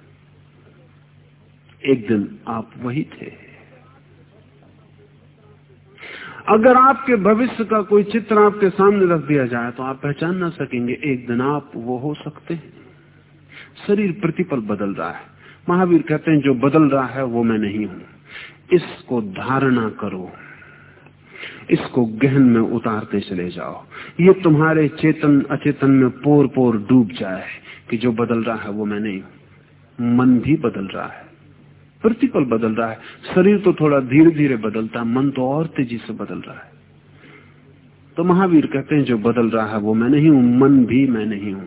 एक दिन आप वही थे। अगर आपके भविष्य का कोई चित्र आपके सामने रख दिया जाए तो आप पहचान ना सकेंगे। एक दिन आप वो हो सकते हैं। शरीर प्रतिपल बदल रहा है। महावीर कहते हैं, जो बदल रहा है वो मैं नहीं हूँ। इसको धारणा करो। इसको गहन में उतारते चले जाओ। ये तुम्हारे चेतन, अचेतन में पोर पोर डूब जाए कि जो बदल रहा है वो मैं नहीं मन भी बदल रहा है। प्रतिपल बदल रहा है। शरीर तो थोड़ा धीरे धीरे बदलता मन तो और तेज़ी से बदल रहा है। तो महावीर कहते हैं, जो बदल रहा है वो मैं नहीं हूँ, मन भी मैं नहीं हूँ।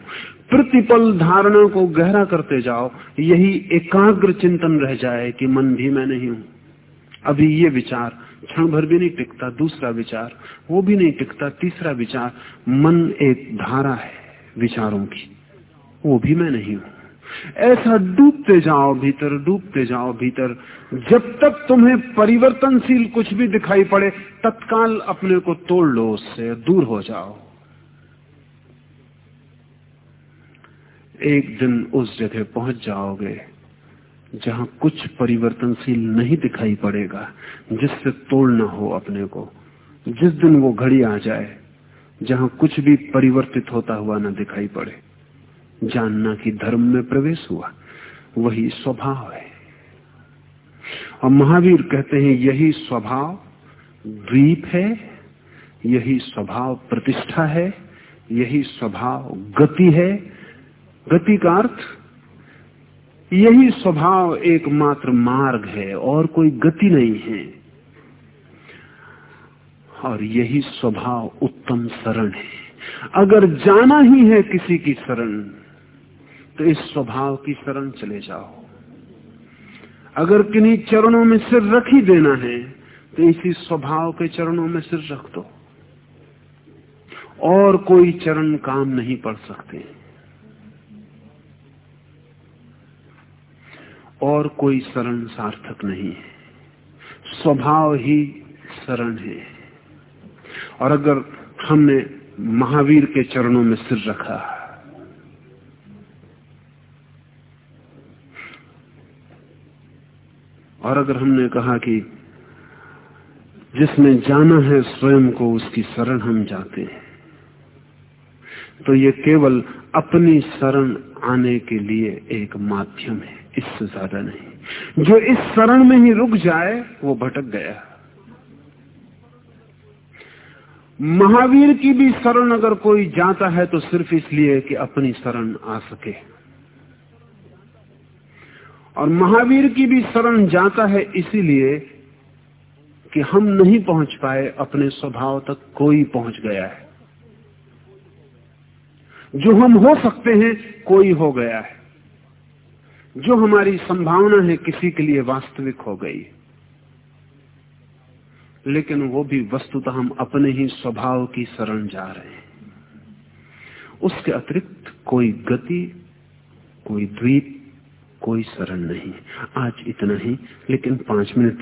प्रतिपल धारणा को गहरा करते जाओ। यही एकाग्र चिंतन रह जाए कि मन भी मैं नहीं हूँ। अभी ये विचार क्षण भर भी नहीं टिकता, दूसरा विचार, वो भी नहीं टिकता, तीसरा विचार, मन एक धारा है विचारों की, वो भी मैं नहीं हूँ। ऐसा डूबते जाओ भीतर, डूबते जाओ भीतर, जब तक तुम्हें परिवर्तनशील कुछ भी दिखाई पड़े, तत्काल अपने को तोड़ लो उससे, दूर हो जाओ। एक दिन उस जगह पहुँच जाओगे जहाँ कुछ परिवर्तनशील नहीं दिखाई पड़ेगा, जिससे तोड़ना हो अपने को। जिस दिन वो घड़ी आ जाए, जहाँ कुछ भी परिवर्तित होता हुआ न दिखाई पड़े, जानना कि धर्म में प्रवेश हुआ, वही स्वभाव है। और महावीर कहते हैं, यही स्वभाव द्वीप है, यही स्वभाव प्रतिष्ठा है, यही स्वभाव गति है। गति का अर्थ यही स्वभाव एकमात्र मार्ग है, और कोई गति नहीं है। और यही स्वभाव उत्तम शरण है। अगर जाना ही है किसी की शरण तो इस स्वभाव की शरण चले जाओ। अगर किन्हीं चरणों में सिर रख ही देना है तो इसी स्वभाव के चरणों में सिर रख दो। और कोई चरण काम नहीं पड़ सकते। और कोई शरण सार्थक नहीं है। स्वभाव ही शरण है। और अगर हमने महावीर के चरणों में सिर रखा, और अगर हमने कहा कि जिसने जाना है स्वयं को उसकी शरण हम जाते हैं तो ये केवल अपनी शरण आने के लिए एक माध्यम है। इससे ज़्यादा नहीं। जो इस शरण में ही रुक जाए, वो भटक गया। महावीर की भी शरण अगर कोई जाता है तो सिर्फ़ इसलिए कि अपनी शरण आ सके। और महावीर की भी शरण जाता है इसीलिए कि हम नहीं पहुँच पाए, अपने स्वभाव तक कोई पहुँच गया है। जो हम हो सकते हैं, कोई हो गया है। जो हमारी संभावना है किसी के लिए वास्तविक हो गई। लेकिन वो भी वस्तुतः हम अपने ही स्वभाव की शरण जा रहे हैं। उसके अतिरिक्त कोई गति, कोई द्वीप, कोई शरण नहीं। आज इतना ही, लेकिन पाँच मिनट